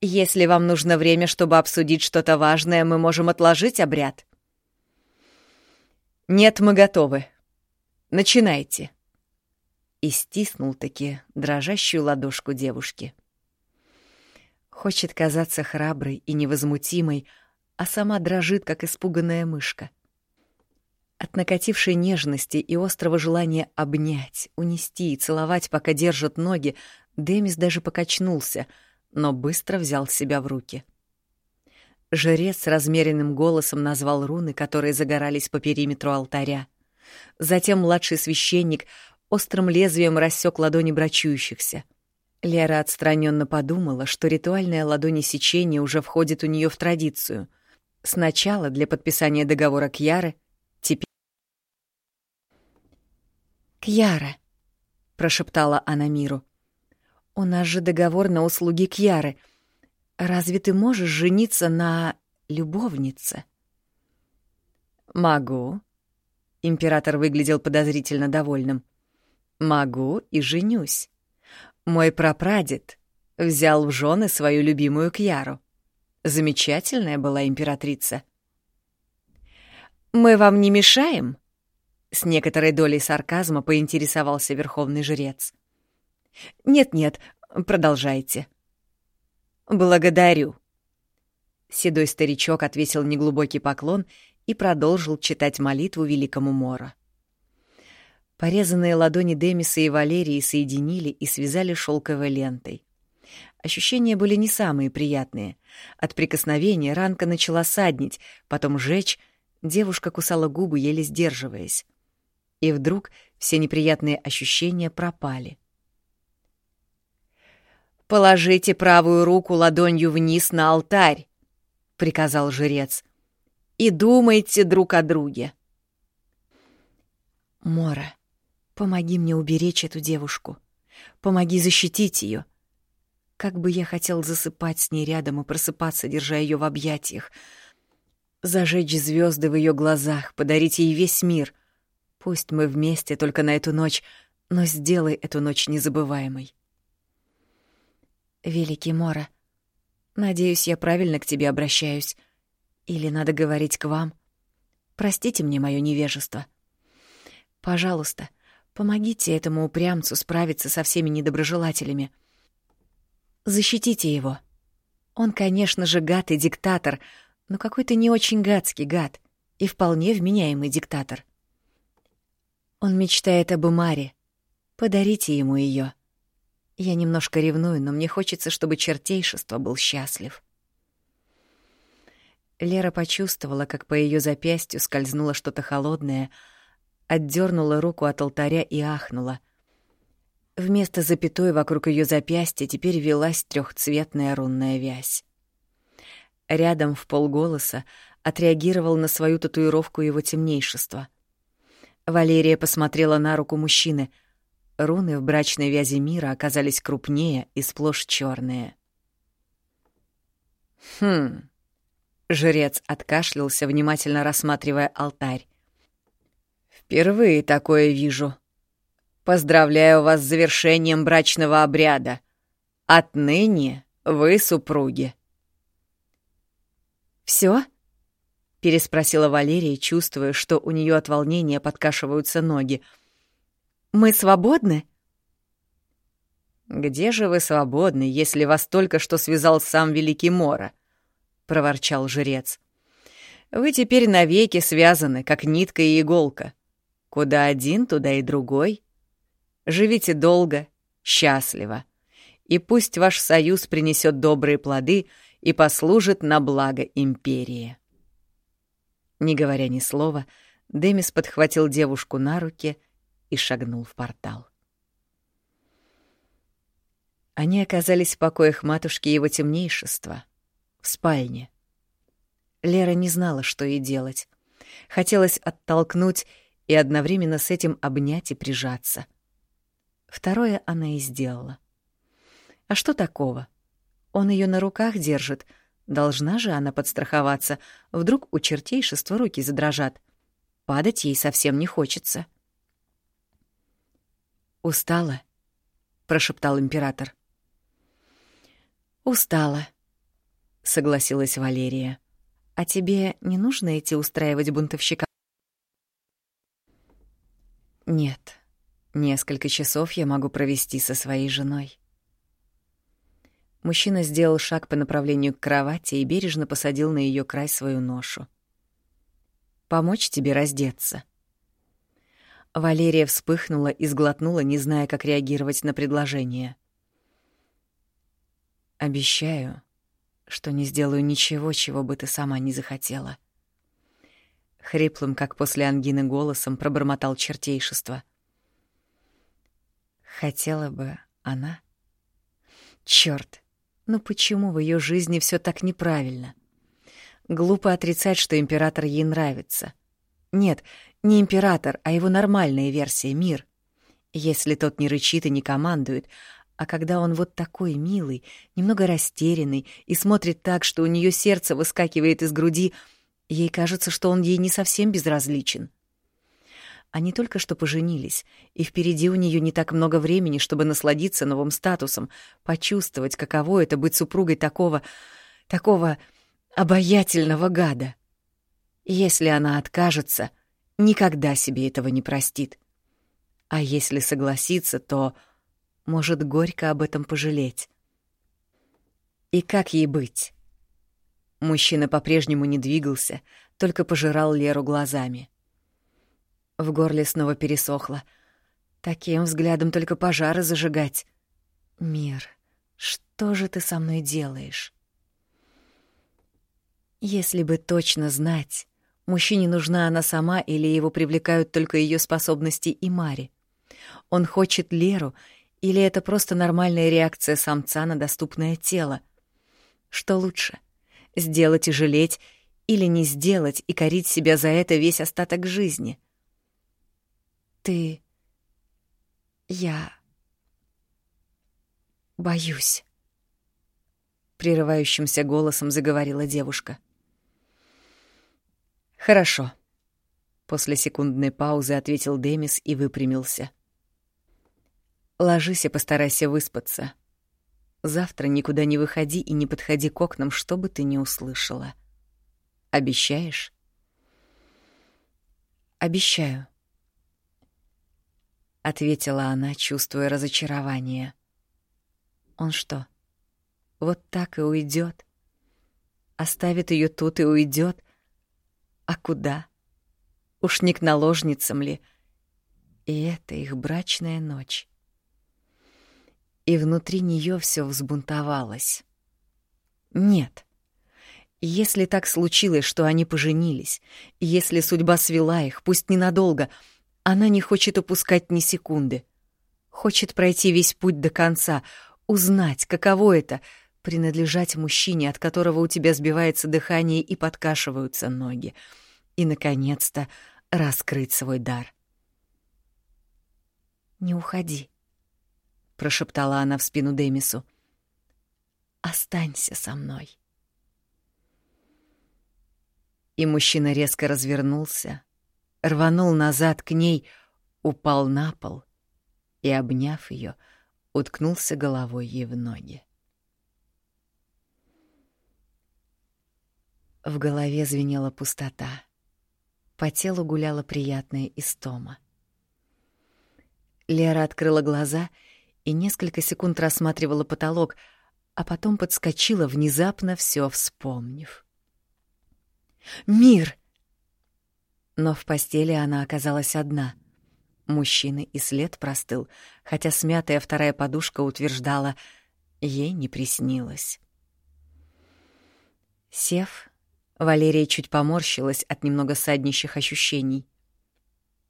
Если вам нужно время, чтобы обсудить что-то важное, мы можем отложить обряд. Нет, мы готовы. Начинайте. И стиснул-таки дрожащую ладошку девушки. Хочет казаться храброй и невозмутимой, а сама дрожит, как испуганная мышка. От накатившей нежности и острого желания обнять, унести и целовать, пока держат ноги, Демис даже покачнулся — но быстро взял себя в руки. Жрец размеренным голосом назвал руны, которые загорались по периметру алтаря. Затем младший священник острым лезвием рассек ладони брачующихся. Лера отстраненно подумала, что ритуальное ладонесечение уже входит у нее в традицию. Сначала для подписания договора Кьяры, теперь... «Кьяра», — прошептала она миру, — у нас же договор на услуги Кьяры. Разве ты можешь жениться на любовнице? Могу. Император выглядел подозрительно довольным. Могу и женюсь. Мой прапрадед взял в жены свою любимую Кьяру. Замечательная была императрица. Мы вам не мешаем? С некоторой долей сарказма поинтересовался верховный жрец. Нет-нет, продолжайте. Благодарю. Седой старичок отвесил неглубокий поклон и продолжил читать молитву великому Мора. Порезанные ладони Демиса и Валерии соединили и связали шелковой лентой. Ощущения были не самые приятные. От прикосновения ранка начала саднить, потом жечь, девушка кусала губы, еле сдерживаясь. И вдруг все неприятные ощущения пропали. «Положите правую руку ладонью вниз на алтарь», — приказал жрец, — «и думайте друг о друге». «Мора, помоги мне уберечь эту девушку. Помоги защитить ее. Как бы я хотел засыпать с ней рядом и просыпаться, держа ее в объятиях. Зажечь звезды в ее глазах, подарить ей весь мир. Пусть мы вместе только на эту ночь, но сделай эту ночь незабываемой. «Великий Мора, надеюсь, я правильно к тебе обращаюсь. Или надо говорить к вам? Простите мне мое невежество. Пожалуйста, помогите этому упрямцу справиться со всеми недоброжелателями. Защитите его. Он, конечно же, гад и диктатор, но какой-то не очень гадский гад и вполне вменяемый диктатор. Он мечтает об Умаре. Подарите ему ее. Я немножко ревную, но мне хочется, чтобы чертейшество был счастлив. Лера почувствовала, как по ее запястью скользнуло что-то холодное, отдернула руку от алтаря и ахнула. Вместо запятой вокруг ее запястья теперь велась трехцветная рунная вязь. Рядом в полголоса отреагировал на свою татуировку его темнейшество. Валерия посмотрела на руку мужчины. Руны в брачной вязи мира оказались крупнее и сплошь черные. «Хм...» Жрец откашлялся, внимательно рассматривая алтарь. «Впервые такое вижу. Поздравляю вас с завершением брачного обряда. Отныне вы супруги». «Всё?» — переспросила Валерия, чувствуя, что у неё от волнения подкашиваются ноги. «Мы свободны?» «Где же вы свободны, если вас только что связал сам Великий Мора?» — проворчал жрец. «Вы теперь навеки связаны, как нитка и иголка. Куда один, туда и другой. Живите долго, счастливо, и пусть ваш союз принесет добрые плоды и послужит на благо империи». Не говоря ни слова, Демис подхватил девушку на руки и шагнул в портал. Они оказались в покоях матушки его темнейшества — в спальне. Лера не знала, что ей делать. Хотелось оттолкнуть и одновременно с этим обнять и прижаться. Второе она и сделала. А что такого? Он ее на руках держит. Должна же она подстраховаться. Вдруг у чертейшества руки задрожат. Падать ей совсем не хочется. «Устала?» — прошептал император. «Устала», — согласилась Валерия. «А тебе не нужно идти устраивать бунтовщика?» «Нет, несколько часов я могу провести со своей женой». Мужчина сделал шаг по направлению к кровати и бережно посадил на ее край свою ношу. «Помочь тебе раздеться?» Валерия вспыхнула и сглотнула, не зная, как реагировать на предложение. «Обещаю, что не сделаю ничего, чего бы ты сама не захотела. Хриплым, как после ангины, голосом пробормотал чертейшество. Хотела бы она? Чёрт, ну почему в ее жизни все так неправильно? Глупо отрицать, что император ей нравится. Нет, не император, а его нормальная версия — мир. Если тот не рычит и не командует, а когда он вот такой милый, немного растерянный и смотрит так, что у нее сердце выскакивает из груди, ей кажется, что он ей не совсем безразличен. Они только что поженились, и впереди у нее не так много времени, чтобы насладиться новым статусом, почувствовать, каково это быть супругой такого... такого обаятельного гада. Если она откажется, никогда себе этого не простит. А если согласится, то может горько об этом пожалеть. И как ей быть? Мужчина по-прежнему не двигался, только пожирал Леру глазами. В горле снова пересохло. Таким взглядом только пожары зажигать. Мир, что же ты со мной делаешь? Если бы точно знать, мужчине нужна она сама или его привлекают только ее способности и Мари. Он хочет Леру или это просто нормальная реакция самца на доступное тело? Что лучше? Сделать и жалеть, или не сделать и корить себя за это весь остаток жизни? Ты... Я... Боюсь. Прерывающимся голосом заговорила девушка. Хорошо. После секундной паузы ответил Демис и выпрямился. — Ложись и постарайся выспаться. Завтра никуда не выходи и не подходи к окнам, что бы ты ни услышала. Обещаешь? Обещаю, ответила она, чувствуя разочарование. Он что, вот так и уйдет? Оставит ее тут и уйдет? А куда? Уж не к наложницам ли? И это их брачная ночь. И внутри нее все взбунтовалось. Нет. Если так случилось, что они поженились, если судьба свела их, пусть ненадолго, она не хочет упускать ни секунды. Хочет пройти весь путь до конца, узнать, каково это — принадлежать мужчине, от которого у тебя сбивается дыхание и подкашиваются ноги. И, наконец-то, раскрыть свой дар. «Не уходи», — прошептала она в спину Демису. «Останься со мной». И мужчина резко развернулся, рванул назад к ней, упал на пол и, обняв ее, уткнулся головой ей в ноги. В голове звенела пустота. По телу гуляла приятная истома. Лера открыла глаза и несколько секунд рассматривала потолок, а потом подскочила, внезапно все вспомнив. «Мир!» Но в постели она оказалась одна. Мужчины и след простыл, хотя смятая вторая подушка утверждала, ей не приснилось. Сев, Валерия чуть поморщилась от немного саднищих ощущений.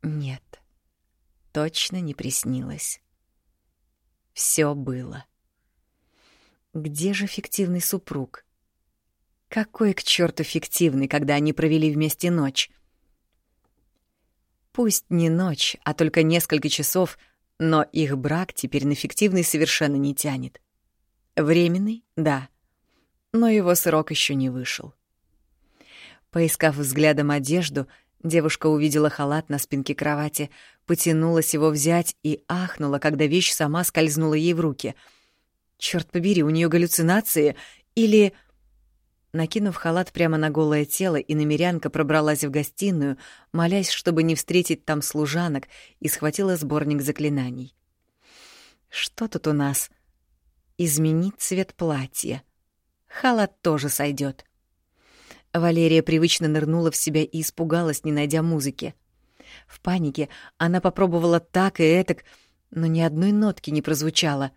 Нет, точно не приснилось. Все было. Где же фиктивный супруг? Какой к черту фиктивный, когда они провели вместе ночь? Пусть не ночь, а только несколько часов, но их брак теперь на фиктивный совершенно не тянет. Временный, да, но его срок еще не вышел. Поискав взглядом одежду, девушка увидела халат на спинке кровати, потянулась его взять и ахнула, когда вещь сама скользнула ей в руки. Черт побери, у нее галлюцинации или... Накинув халат прямо на голое тело, и намерянка пробралась в гостиную, молясь, чтобы не встретить там служанок, и схватила сборник заклинаний. «Что тут у нас?» «Изменить цвет платья. Халат тоже сойдет. Валерия привычно нырнула в себя и испугалась, не найдя музыки. В панике она попробовала так и этак, но ни одной нотки не прозвучало.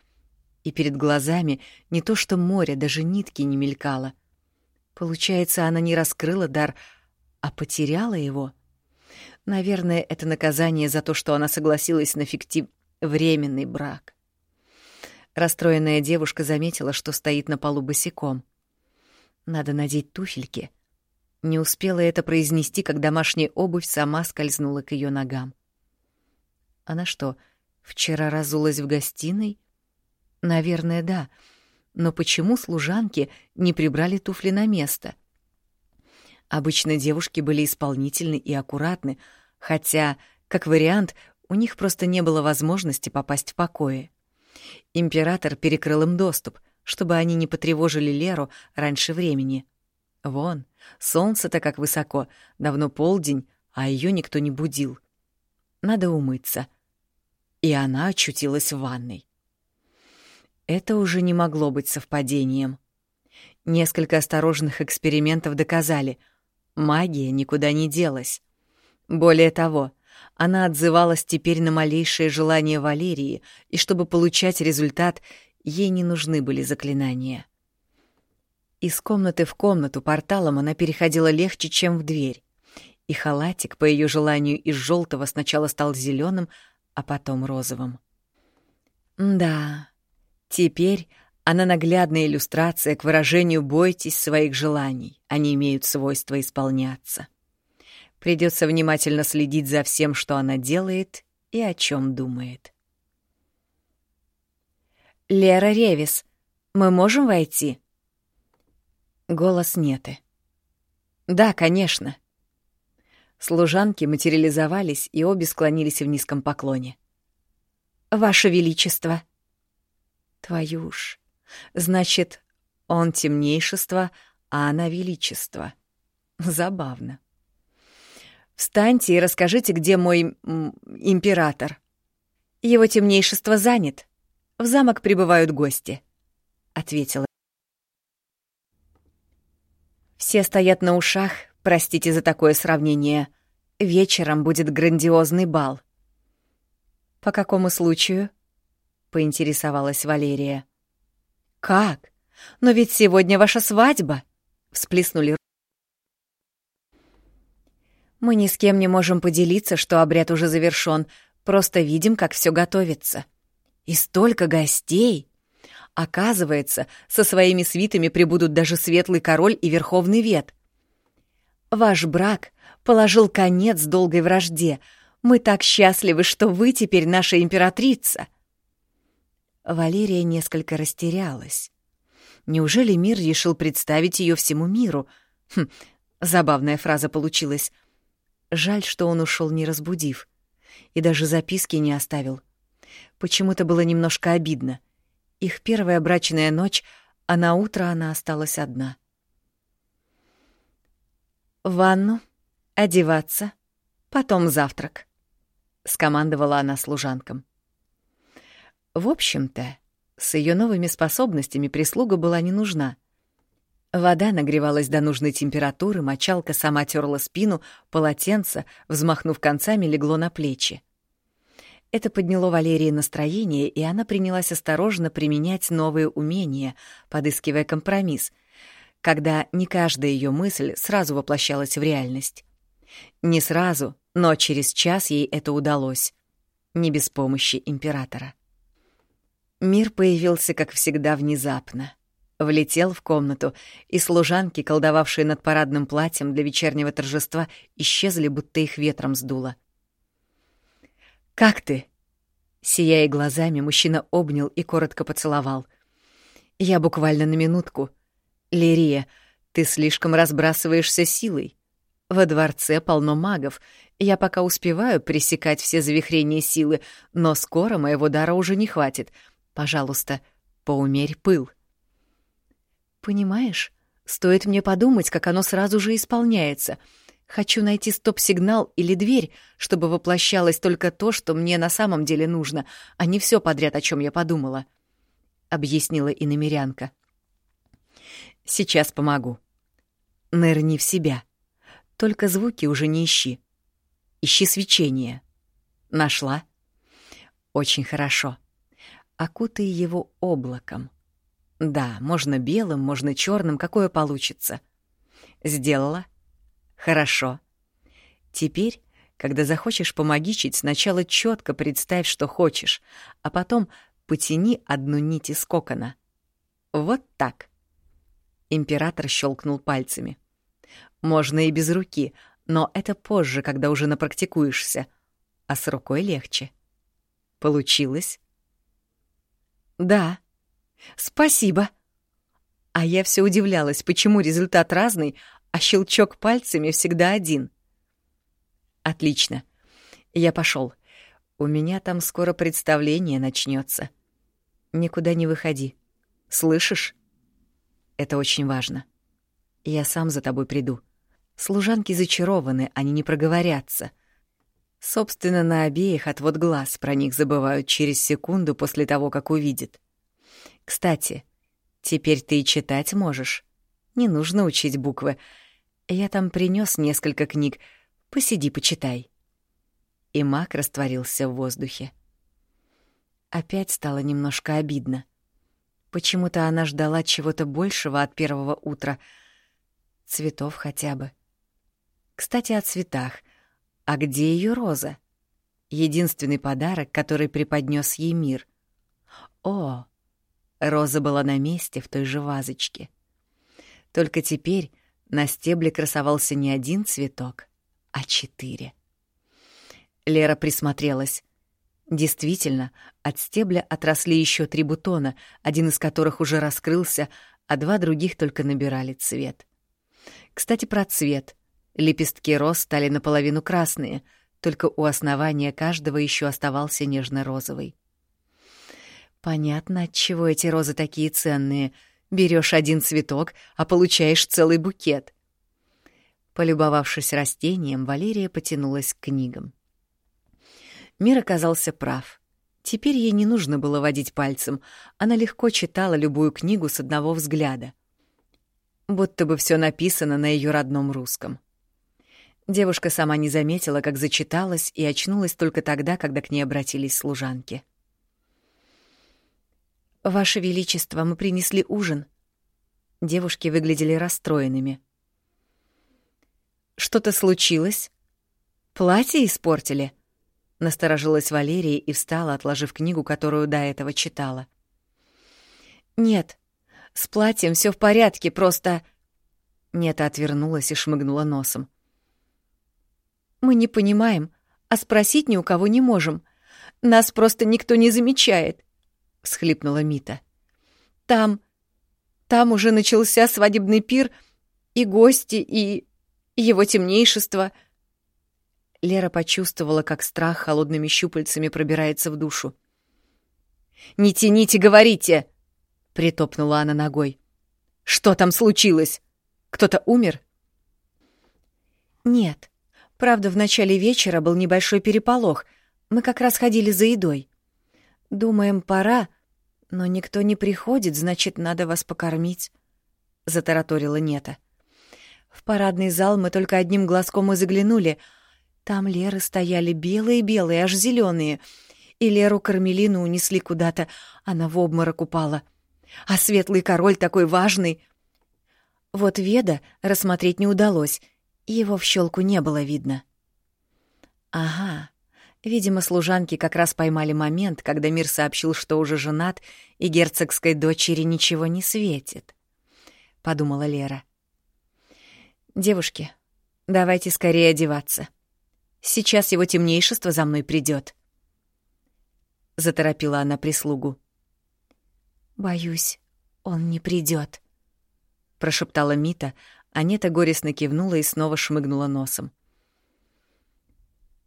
И перед глазами не то что море, даже нитки не мелькало. Получается, она не раскрыла дар, а потеряла его. Наверное, это наказание за то, что она согласилась на фиктив временный брак. Расстроенная девушка заметила, что стоит на полу босиком. Надо надеть туфельки — не успела это произнести, как домашняя обувь сама скользнула к ее ногам. Она что, вчера разулась в гостиной? Наверное, да. Но почему служанки не прибрали туфли на место? Обычно девушки были исполнительны и аккуратны, хотя, как вариант, у них просто не было возможности попасть в покои. Император перекрыл им доступ, чтобы они не потревожили Леру раньше времени — Вон, солнце-то как высоко, давно полдень, а ее никто не будил. Надо умыться. И она очутилась в ванной. Это уже не могло быть совпадением. Несколько осторожных экспериментов доказали — магия никуда не делась. Более того, она отзывалась теперь на малейшее желание Валерии, и чтобы получать результат, ей не нужны были заклинания. Из комнаты в комнату порталом она переходила легче, чем в дверь. И халатик, по ее желанию, из желтого сначала стал зеленым, а потом розовым. Да, теперь она наглядная иллюстрация к выражению «бойтесь своих желаний», они имеют свойство исполняться. Придется внимательно следить за всем, что она делает и о чем думает. «Лера Ревис, мы можем войти?» Голос Неты. «Да, конечно». Служанки материализовались, и обе склонились в низком поклоне. «Ваше Величество!» «Твою ж! Значит, он темнейшество, а она величество. Забавно. «Встаньте и расскажите, где мой император. Его темнейшество занят. В замок прибывают гости», — ответила. Все стоят на ушах, простите за такое сравнение. Вечером будет грандиозный бал. «По какому случаю?» — поинтересовалась Валерия. «Как? Но ведь сегодня ваша свадьба!» — всплеснули. «Мы ни с кем не можем поделиться, что обряд уже завершён, просто видим, как всё готовится. И столько гостей!» Оказывается, со своими свитами прибудут даже Светлый Король и Верховный Вет. Ваш брак положил конец долгой вражде. Мы так счастливы, что вы теперь наша императрица. Валерия несколько растерялась. Неужели мир решил представить ее всему миру? Хм, забавная фраза получилась. Жаль, что он ушел, не разбудив. И даже записки не оставил. Почему-то было немножко обидно. Их первая брачная ночь, а на утро она осталась одна. «Ванну, одеваться, потом завтрак», — скомандовала она служанкам. В общем-то, с ее новыми способностями прислуга была не нужна. Вода нагревалась до нужной температуры, мочалка сама терла спину, полотенце, взмахнув концами, легло на плечи. Это подняло Валерии настроение, и она принялась осторожно применять новые умения, подыскивая компромисс, когда не каждая ее мысль сразу воплощалась в реальность. Не сразу, но через час ей это удалось. Не без помощи императора. Мир появился, как всегда, внезапно. Влетел в комнату, и служанки, колдовавшие над парадным платьем для вечернего торжества, исчезли, будто их ветром сдуло. «Как ты?» Сияя глазами, мужчина обнял и коротко поцеловал. «Я буквально на минутку. Лирия, ты слишком разбрасываешься силой. Во дворце полно магов. Я пока успеваю пресекать все завихрения силы, но скоро моего дара уже не хватит. Пожалуйста, поумерь пыл». «Понимаешь, стоит мне подумать, как оно сразу же исполняется», Хочу найти стоп-сигнал или дверь, чтобы воплощалось только то, что мне на самом деле нужно, а не все подряд, о чем я подумала», — объяснила иномерянка. «Сейчас помогу. Нырни в себя. Только звуки уже не ищи. Ищи свечение. Нашла? Очень хорошо. Окутай его облаком. Да, можно белым, можно черным, какое получится. Сделала?» Хорошо. Теперь, когда захочешь помогичить, сначала четко представь, что хочешь, а потом потяни одну нить из кокона. Вот так. Император щелкнул пальцами. Можно и без руки, но это позже, когда уже напрактикуешься. А с рукой легче. Получилось? Да. Спасибо. А я все удивлялась, почему результат разный, а щелчок пальцами всегда один. Отлично. Я пошел. У меня там скоро представление начнется. Никуда не выходи. Слышишь? Это очень важно. Я сам за тобой приду. Служанки зачарованы, они не проговорятся. Собственно, на обеих отвод глаз про них забывают через секунду после того, как увидят. Кстати, теперь ты и читать можешь. Не нужно учить буквы, я там принес несколько книг. Посиди, почитай. И маг растворился в воздухе. Опять стало немножко обидно. Почему-то она ждала чего-то большего от первого утра. Цветов хотя бы. Кстати, о цветах. А где ее роза? Единственный подарок, который преподнес ей мир. О, роза была на месте в той же вазочке. Только теперь на стебле красовался не один цветок, а четыре. Лера присмотрелась. Действительно, от стебля отросли еще три бутона, один из которых уже раскрылся, а два других только набирали цвет. Кстати, про цвет. Лепестки роз стали наполовину красные, только у основания каждого еще оставался нежно-розовый. Понятно, отчего эти розы такие ценные — Берешь один цветок, а получаешь целый букет. Полюбовавшись растением, Валерия потянулась к книгам. Мир оказался прав. Теперь ей не нужно было водить пальцем, она легко читала любую книгу с одного взгляда. Будто бы все написано на ее родном русском. Девушка сама не заметила, как зачиталась, и очнулась только тогда, когда к ней обратились служанки. «Ваше Величество, мы принесли ужин». Девушки выглядели расстроенными. «Что-то случилось? Платье испортили?» Насторожилась Валерия и встала, отложив книгу, которую до этого читала. «Нет, с платьем все в порядке, просто...» Нета отвернулась и шмыгнула носом. «Мы не понимаем, а спросить ни у кого не можем. Нас просто никто не замечает всхлипнула Мита. Там, там уже начался свадебный пир, и гости, и его темнейшество. Лера почувствовала, как страх холодными щупальцами пробирается в душу. «Не тяните, говорите!» — притопнула она ногой. «Что там случилось? Кто-то умер?» «Нет. Правда, в начале вечера был небольшой переполох. Мы как раз ходили за едой. Думаем, пора, но никто не приходит, значит, надо вас покормить, затараторила Нета. В парадный зал мы только одним глазком и заглянули. Там Леры стояли белые-белые, аж зеленые, и Леру Кармелину унесли куда-то, она в обморок упала. А светлый король такой важный. Вот Веда рассмотреть не удалось, его в щелку не было видно. Ага, Видимо, служанки как раз поймали момент, когда мир сообщил, что уже женат, и герцогской дочери ничего не светит. Подумала Лера. «Девушки, давайте скорее одеваться. Сейчас его темнейшество за мной придет. Заторопила она прислугу. «Боюсь, он не придет, прошептала Мита, а Нета горестно кивнула и снова шмыгнула носом.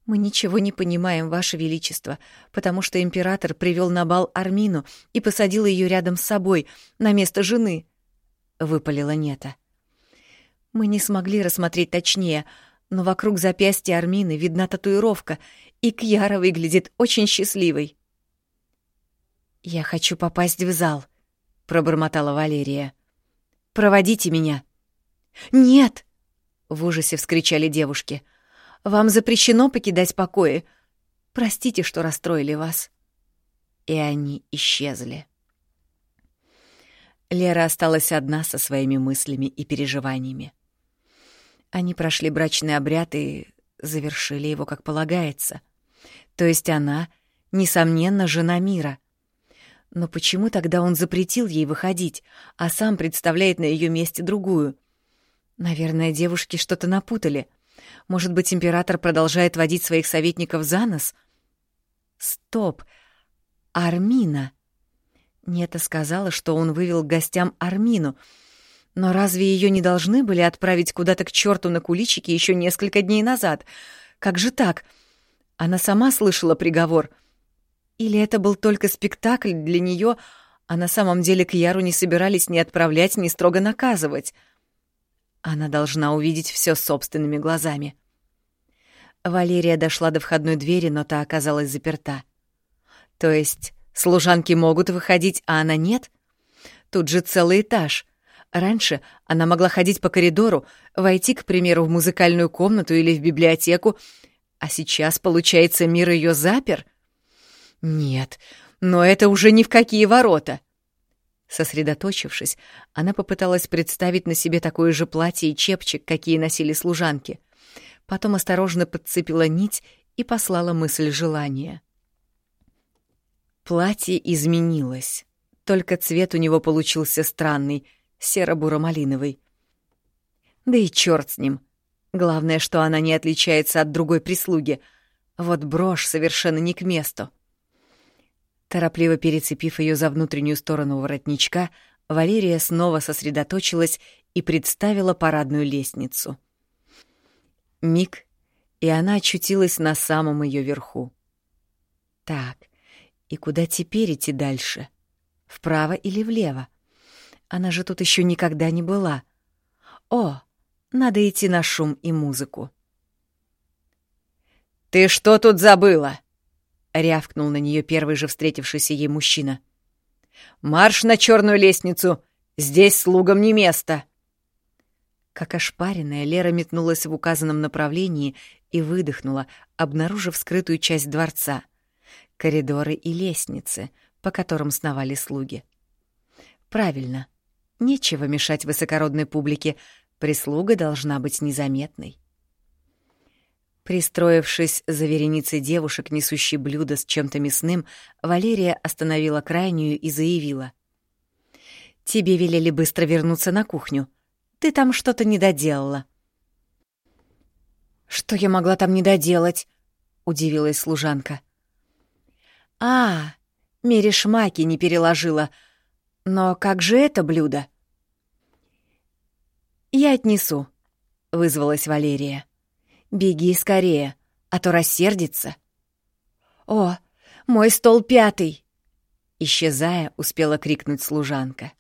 «Мы ничего не понимаем, Ваше Величество, потому что император привел на бал Армину и посадил ее рядом с собой, на место жены», — выпалила Нета. «Мы не смогли рассмотреть точнее, но вокруг запястья Армины видна татуировка, и Кьяра выглядит очень счастливой». «Я хочу попасть в зал», — пробормотала Валерия. «Проводите меня». «Нет!» — в ужасе вскричали девушки — вам запрещено покидать покои. Простите, что расстроили вас». И они исчезли. Лера осталась одна со своими мыслями и переживаниями. Они прошли брачный обряд и завершили его как полагается. То есть она, несомненно, жена мира. Но почему тогда он запретил ей выходить, а сам представляет на ее месте другую? Наверное, девушки что-то напутали. Может быть, император продолжает водить своих советников за нос? Стоп! Армина! Нета сказала, что он вывел к гостям Армину. Но разве ее не должны были отправить куда-то к черту на куличики еще несколько дней назад? Как же так? Она сама слышала приговор. Или это был только спектакль для нее, а на самом деле к Яру не собирались ни отправлять, ни строго наказывать? — она должна увидеть все собственными глазами. Валерия дошла до входной двери, но та оказалась заперта. То есть служанки могут выходить, а она нет? Тут же целый этаж. Раньше она могла ходить по коридору, войти, к примеру, в музыкальную комнату или в библиотеку, а сейчас, получается, мир ее запер? Нет, но это уже ни в какие ворота. Сосредоточившись, она попыталась представить на себе такое же платье и чепчик, какие носили служанки. Потом осторожно подцепила нить и послала мысль желания. Платье изменилось, только цвет у него получился странный, серо-буро-малиновый. Да и черт с ним. Главное, что она не отличается от другой прислуги. Вот брошь совершенно не к месту. Торопливо перецепив ее за внутреннюю сторону воротничка, Валерия снова сосредоточилась и представила парадную лестницу. Миг, и она очутилась на самом ее верху. Так, и куда теперь идти дальше? Вправо или влево? Она же тут еще никогда не была. О, Надо идти на шум и музыку. «Ты что тут забыла?» — рявкнул на нее первый же встретившийся ей мужчина. «Марш на черную лестницу! Здесь слугам не место!» Как ошпаренная, Лера метнулась в указанном направлении и выдохнула, обнаружив скрытую часть дворца — коридоры и лестницы, по которым сновали слуги. Правильно. Нечего мешать высокородной публике, прислуга должна быть незаметной. Пристроившись за вереницей девушек, несущей блюдо с чем-то мясным, Валерия остановила крайнюю и заявила. «Тебе велели быстро вернуться на кухню. Ты там что-то не доделала». «Что я могла там не доделать?» — удивилась служанка. «А, меришь маки не переложила. Но как же это блюдо?» «Я отнесу», — вызвалась Валерия. «Беги скорее, а то рассердится». «О, мой стол пятый!» Исчезая, успела крикнуть служанка.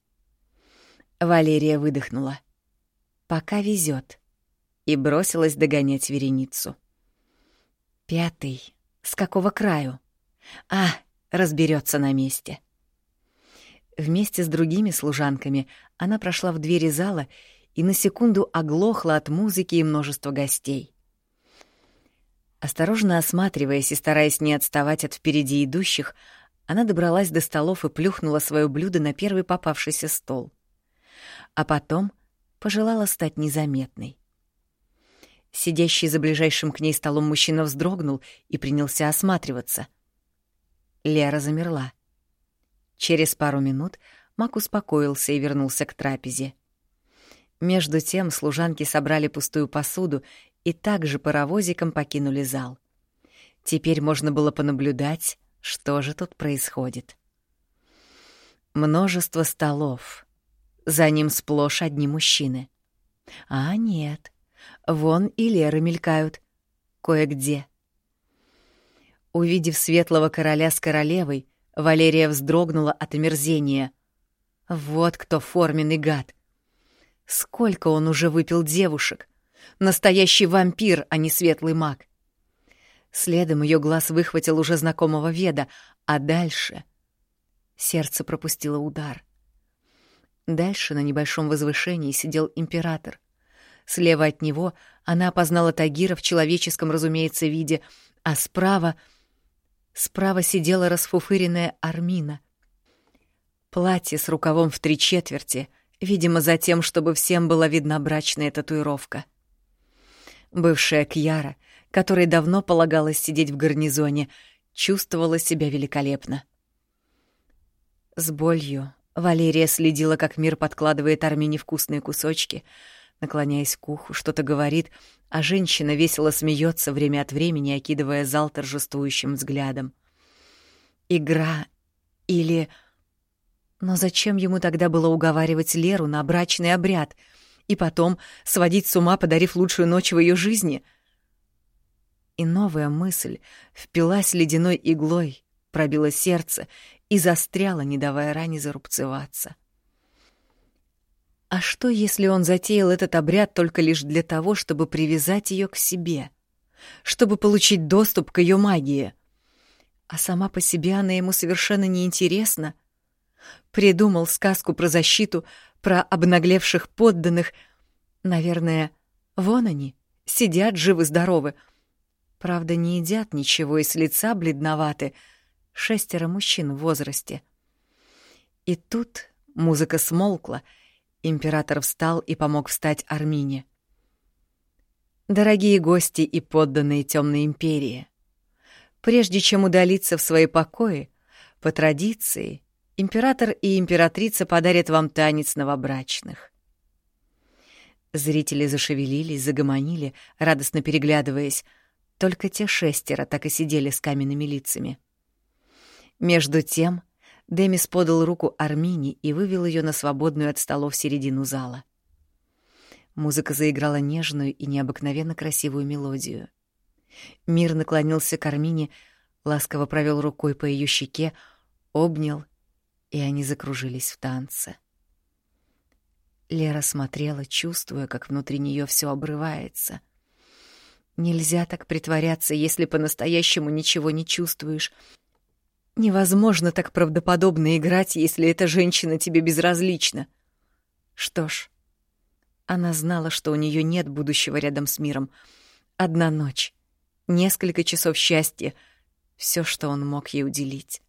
Валерия выдохнула. «Пока везет», и бросилась догонять вереницу. «Пятый? С какого краю?» «А, разберется на месте». Вместе с другими служанками она прошла в двери зала и на секунду оглохла от музыки и множества гостей. Осторожно осматриваясь и стараясь не отставать от впереди идущих, она добралась до столов и плюхнула свое блюдо на первый попавшийся стол. А потом пожелала стать незаметной. Сидящий за ближайшим к ней столом мужчина вздрогнул и принялся осматриваться. Лера замерла. Через пару минут Мак успокоился и вернулся к трапезе. Между тем служанки собрали пустую посуду и также паровозиком покинули зал. Теперь можно было понаблюдать, что же тут происходит. Множество столов. За ним сплошь одни мужчины. А нет, вон и Леры мелькают. Кое-где. Увидев светлого короля с королевой, Валерия вздрогнула от омерзения. Вот кто форменный гад. Сколько он уже выпил девушек! Настоящий вампир, а не светлый маг. Следом ее глаз выхватил уже знакомого Веда, а дальше... Сердце пропустило удар. Дальше на небольшом возвышении сидел император. Слева от него она опознала Тагира в человеческом, разумеется, виде, а справа... Справа сидела расфуфыренная Армина. Платье с рукавом в три четверти — Видимо, за тем, чтобы всем была видна брачная татуировка. Бывшая Кьяра, которой давно полагалось сидеть в гарнизоне, чувствовала себя великолепно. С болью Валерия следила, как мир подкладывает Армине вкусные кусочки, наклоняясь к уху, что-то говорит, а женщина весело смеется время от времени, окидывая зал торжествующим взглядом. Игра или но зачем ему тогда было уговаривать Леру на брачный обряд и потом сводить с ума, подарив лучшую ночь в ее жизни? И новая мысль впилась ледяной иглой, пробила сердце и застряла, не давая ране зарубцеваться. А что, если он затеял этот обряд только лишь для того, чтобы привязать ее к себе, чтобы получить доступ к ее магии? А сама по себе она ему совершенно неинтересна — Придумал сказку про защиту, про обнаглевших подданных. Наверное, вон они, сидят живы-здоровы. Правда, не едят ничего и с лица бледноваты. Шестеро мужчин в возрасте. И тут музыка смолкла. Император встал и помог встать Армине. Дорогие гости и подданные Темной империи, прежде чем удалиться в свои покои, по традиции император и императрица подарят вам танец новобрачных. Зрители зашевелились, загомонили, радостно переглядываясь. Только те шестеро так и сидели с каменными лицами. Между тем Демис подал руку Армине и вывел ее на свободную от столов середину зала. Музыка заиграла нежную и необыкновенно красивую мелодию. Мир наклонился к Армине, ласково провел рукой по ее щеке, обнял и они закружились в танце. Лера смотрела, чувствуя, как внутри нее все обрывается. Нельзя так притворяться, если по-настоящему ничего не чувствуешь. Невозможно так правдоподобно играть, если эта женщина тебе безразлична. Что ж, она знала, что у нее нет будущего рядом с миром. Одна ночь, несколько часов счастья — все, что он мог ей уделить.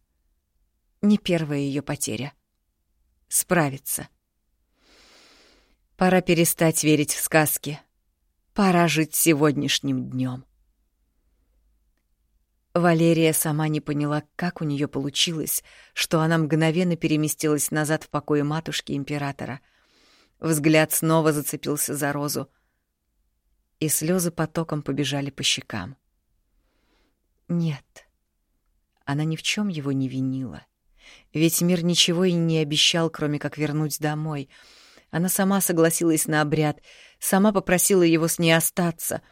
Не первая ее потеря. Справиться. Пора перестать верить в сказки. Пора жить сегодняшним днем. Валерия сама не поняла, как у нее получилось, что она мгновенно переместилась назад в покое матушки императора. Взгляд снова зацепился за розу, и слезы потоком побежали по щекам. Нет, она ни в чем его не винила. Ведь мир ничего и не обещал, кроме как вернуть домой — она сама согласилась на обряд, сама попросила его с ней остаться.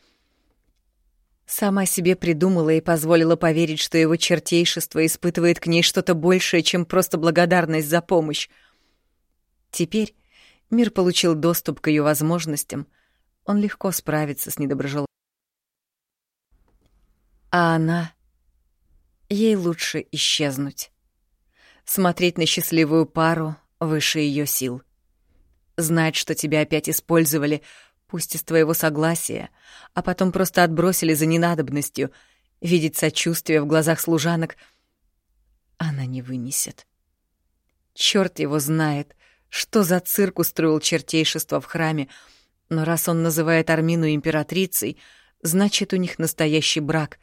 Сама себе придумала и позволила поверить, что его чертейшество испытывает к ней что-то большее, чем просто благодарность за помощь. Теперь мир получил доступ к ее возможностям, он легко справится с недоброжелательством. А она... Ей лучше исчезнуть. Смотреть на счастливую пару выше ее сил знать, что тебя опять использовали, пусть из твоего согласия, а потом просто отбросили за ненадобностью, видеть сочувствие в глазах служанок она не вынесет. Черт его знает, что за цирк устроил чертейшество в храме, но раз он называет Армину императрицей, значит, у них настоящий брак,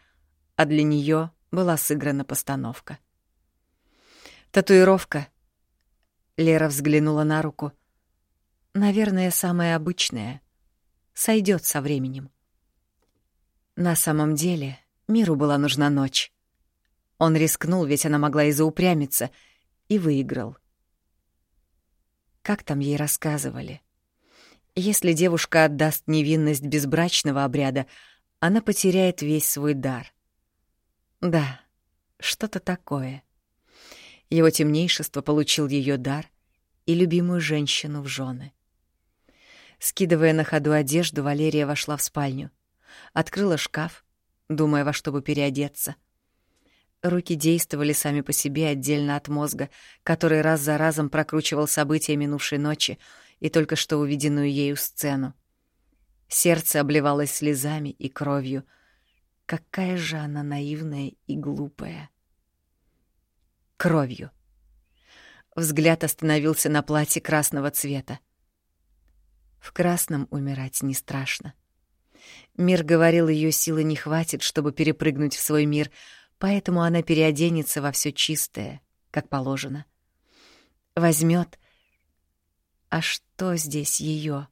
а для нее была сыграна постановка. Татуировка. Лера взглянула на руку — Наверное, самое обычное. Сойдет со временем. На самом деле, миру была нужна ночь. Он рискнул, ведь она могла и заупрямиться, и выиграл. Как там ей рассказывали? Если девушка отдаст невинность безбрачного обряда, она потеряет весь свой дар. Да, что-то такое. Его темнейшество получил ее дар и любимую женщину в жены. Скидывая на ходу одежду, Валерия вошла в спальню. Открыла шкаф, думая, во что бы переодеться. Руки действовали сами по себе отдельно от мозга, который раз за разом прокручивал события минувшей ночи и только что увиденную ею сцену. Сердце обливалось слезами и кровью. Какая же она наивная и глупая. Кровью. Взгляд остановился на платье красного цвета. В красном умирать не страшно. Мир говорил, ее силы не хватит, чтобы перепрыгнуть в свой мир, поэтому она переоденется во все чистое, как положено. Возьмет. А что здесь ее?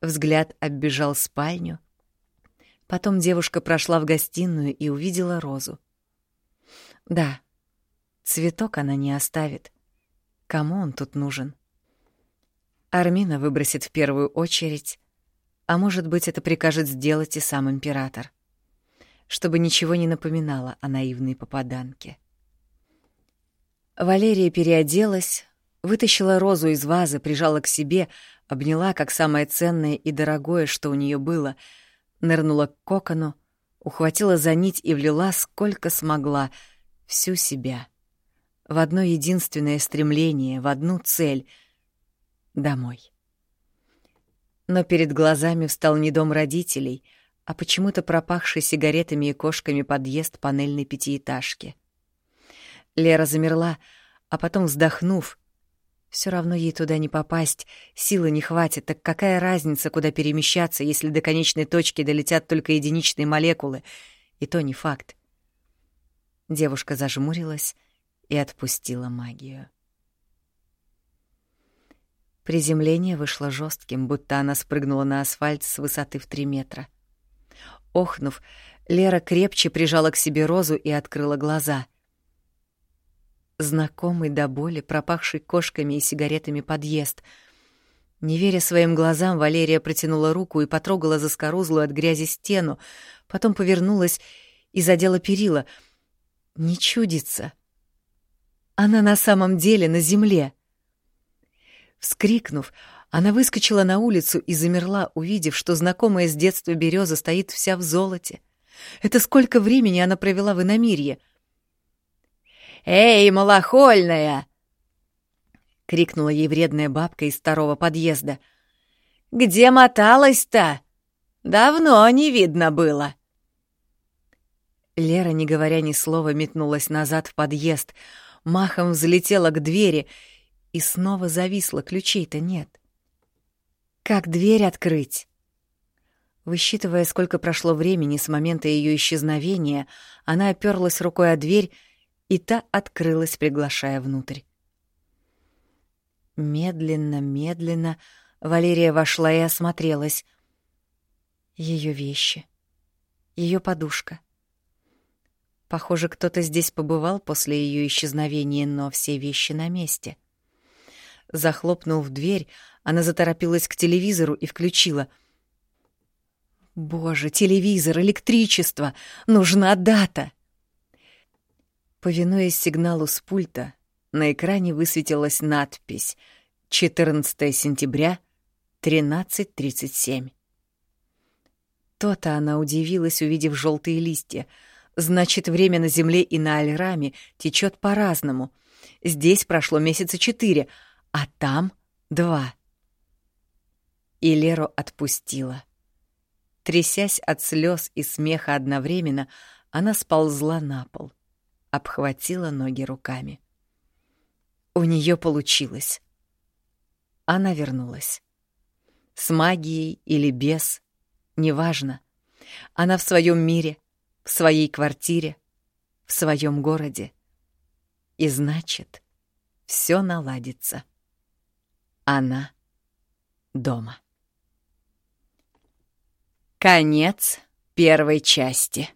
Взгляд оббежал спальню. Потом девушка прошла в гостиную и увидела розу. Да, цветок она не оставит. Кому он тут нужен? Армина выбросит в первую очередь, а может быть, это прикажет сделать и сам император, чтобы ничего не напоминало о наивной попаданке. Валерия переоделась, вытащила розу из вазы, прижала к себе, обняла как самое ценное и дорогое, что у нее было, нырнула к кокону, ухватила за нить и влила сколько смогла, всю себя. В одно единственное стремление, в одну цель — домой. Но перед глазами встал не дом родителей, а почему-то пропахший сигаретами и кошками подъезд панельной пятиэтажки. Лера замерла, а потом, вздохнув, все равно ей туда не попасть, силы не хватит, так какая разница, куда перемещаться, если до конечной точки долетят только единичные молекулы, и то не факт. Девушка зажмурилась и отпустила магию. Приземление вышло жестким, будто она спрыгнула на асфальт с высоты в три метра. Охнув, Лера крепче прижала к себе розу и открыла глаза. Знакомый до боли, пропахший кошками и сигаретами подъезд. Не веря своим глазам, Валерия протянула руку и потрогала заскорузлую от грязи стену, потом повернулась и задела перила. Не чудится. Она на самом деле на земле — Вскрикнув, она выскочила на улицу и замерла, увидев, что знакомая с детства береза стоит вся в золоте. Это сколько времени она провела в иномирье? «Эй, малохольная!» — крикнула ей вредная бабка из второго подъезда. «Где моталась-то? Давно не видно было». Лера, не говоря ни слова, метнулась назад в подъезд, махом взлетела к двери и снова зависла, ключей-то нет. Как дверь открыть? Высчитывая, сколько прошло времени с момента ее исчезновения, она оперлась рукой о дверь, и та открылась, приглашая внутрь. Медленно, медленно Валерия вошла и осмотрелась. Ее вещи, ее подушка. Похоже, кто-то здесь побывал после ее исчезновения, но все вещи на месте. Захлопнув дверь, она заторопилась к телевизору и включила. «Боже, телевизор, электричество! Нужна дата!» Повинуясь сигналу с пульта, на экране высветилась надпись «14 сентября, 13.37». То-то она удивилась, увидев желтые листья. Значит, время на Земле и на Альраме течет по-разному. Здесь прошло месяца четыре, а там два. И Леру отпустила. Трясясь от слез и смеха одновременно, она сползла на пол, обхватила ноги руками. У нее получилось. Она вернулась. С магией или без, неважно. Она в своем мире, в своей квартире, в своем городе. И значит, все наладится. Она дома. Конец первой части.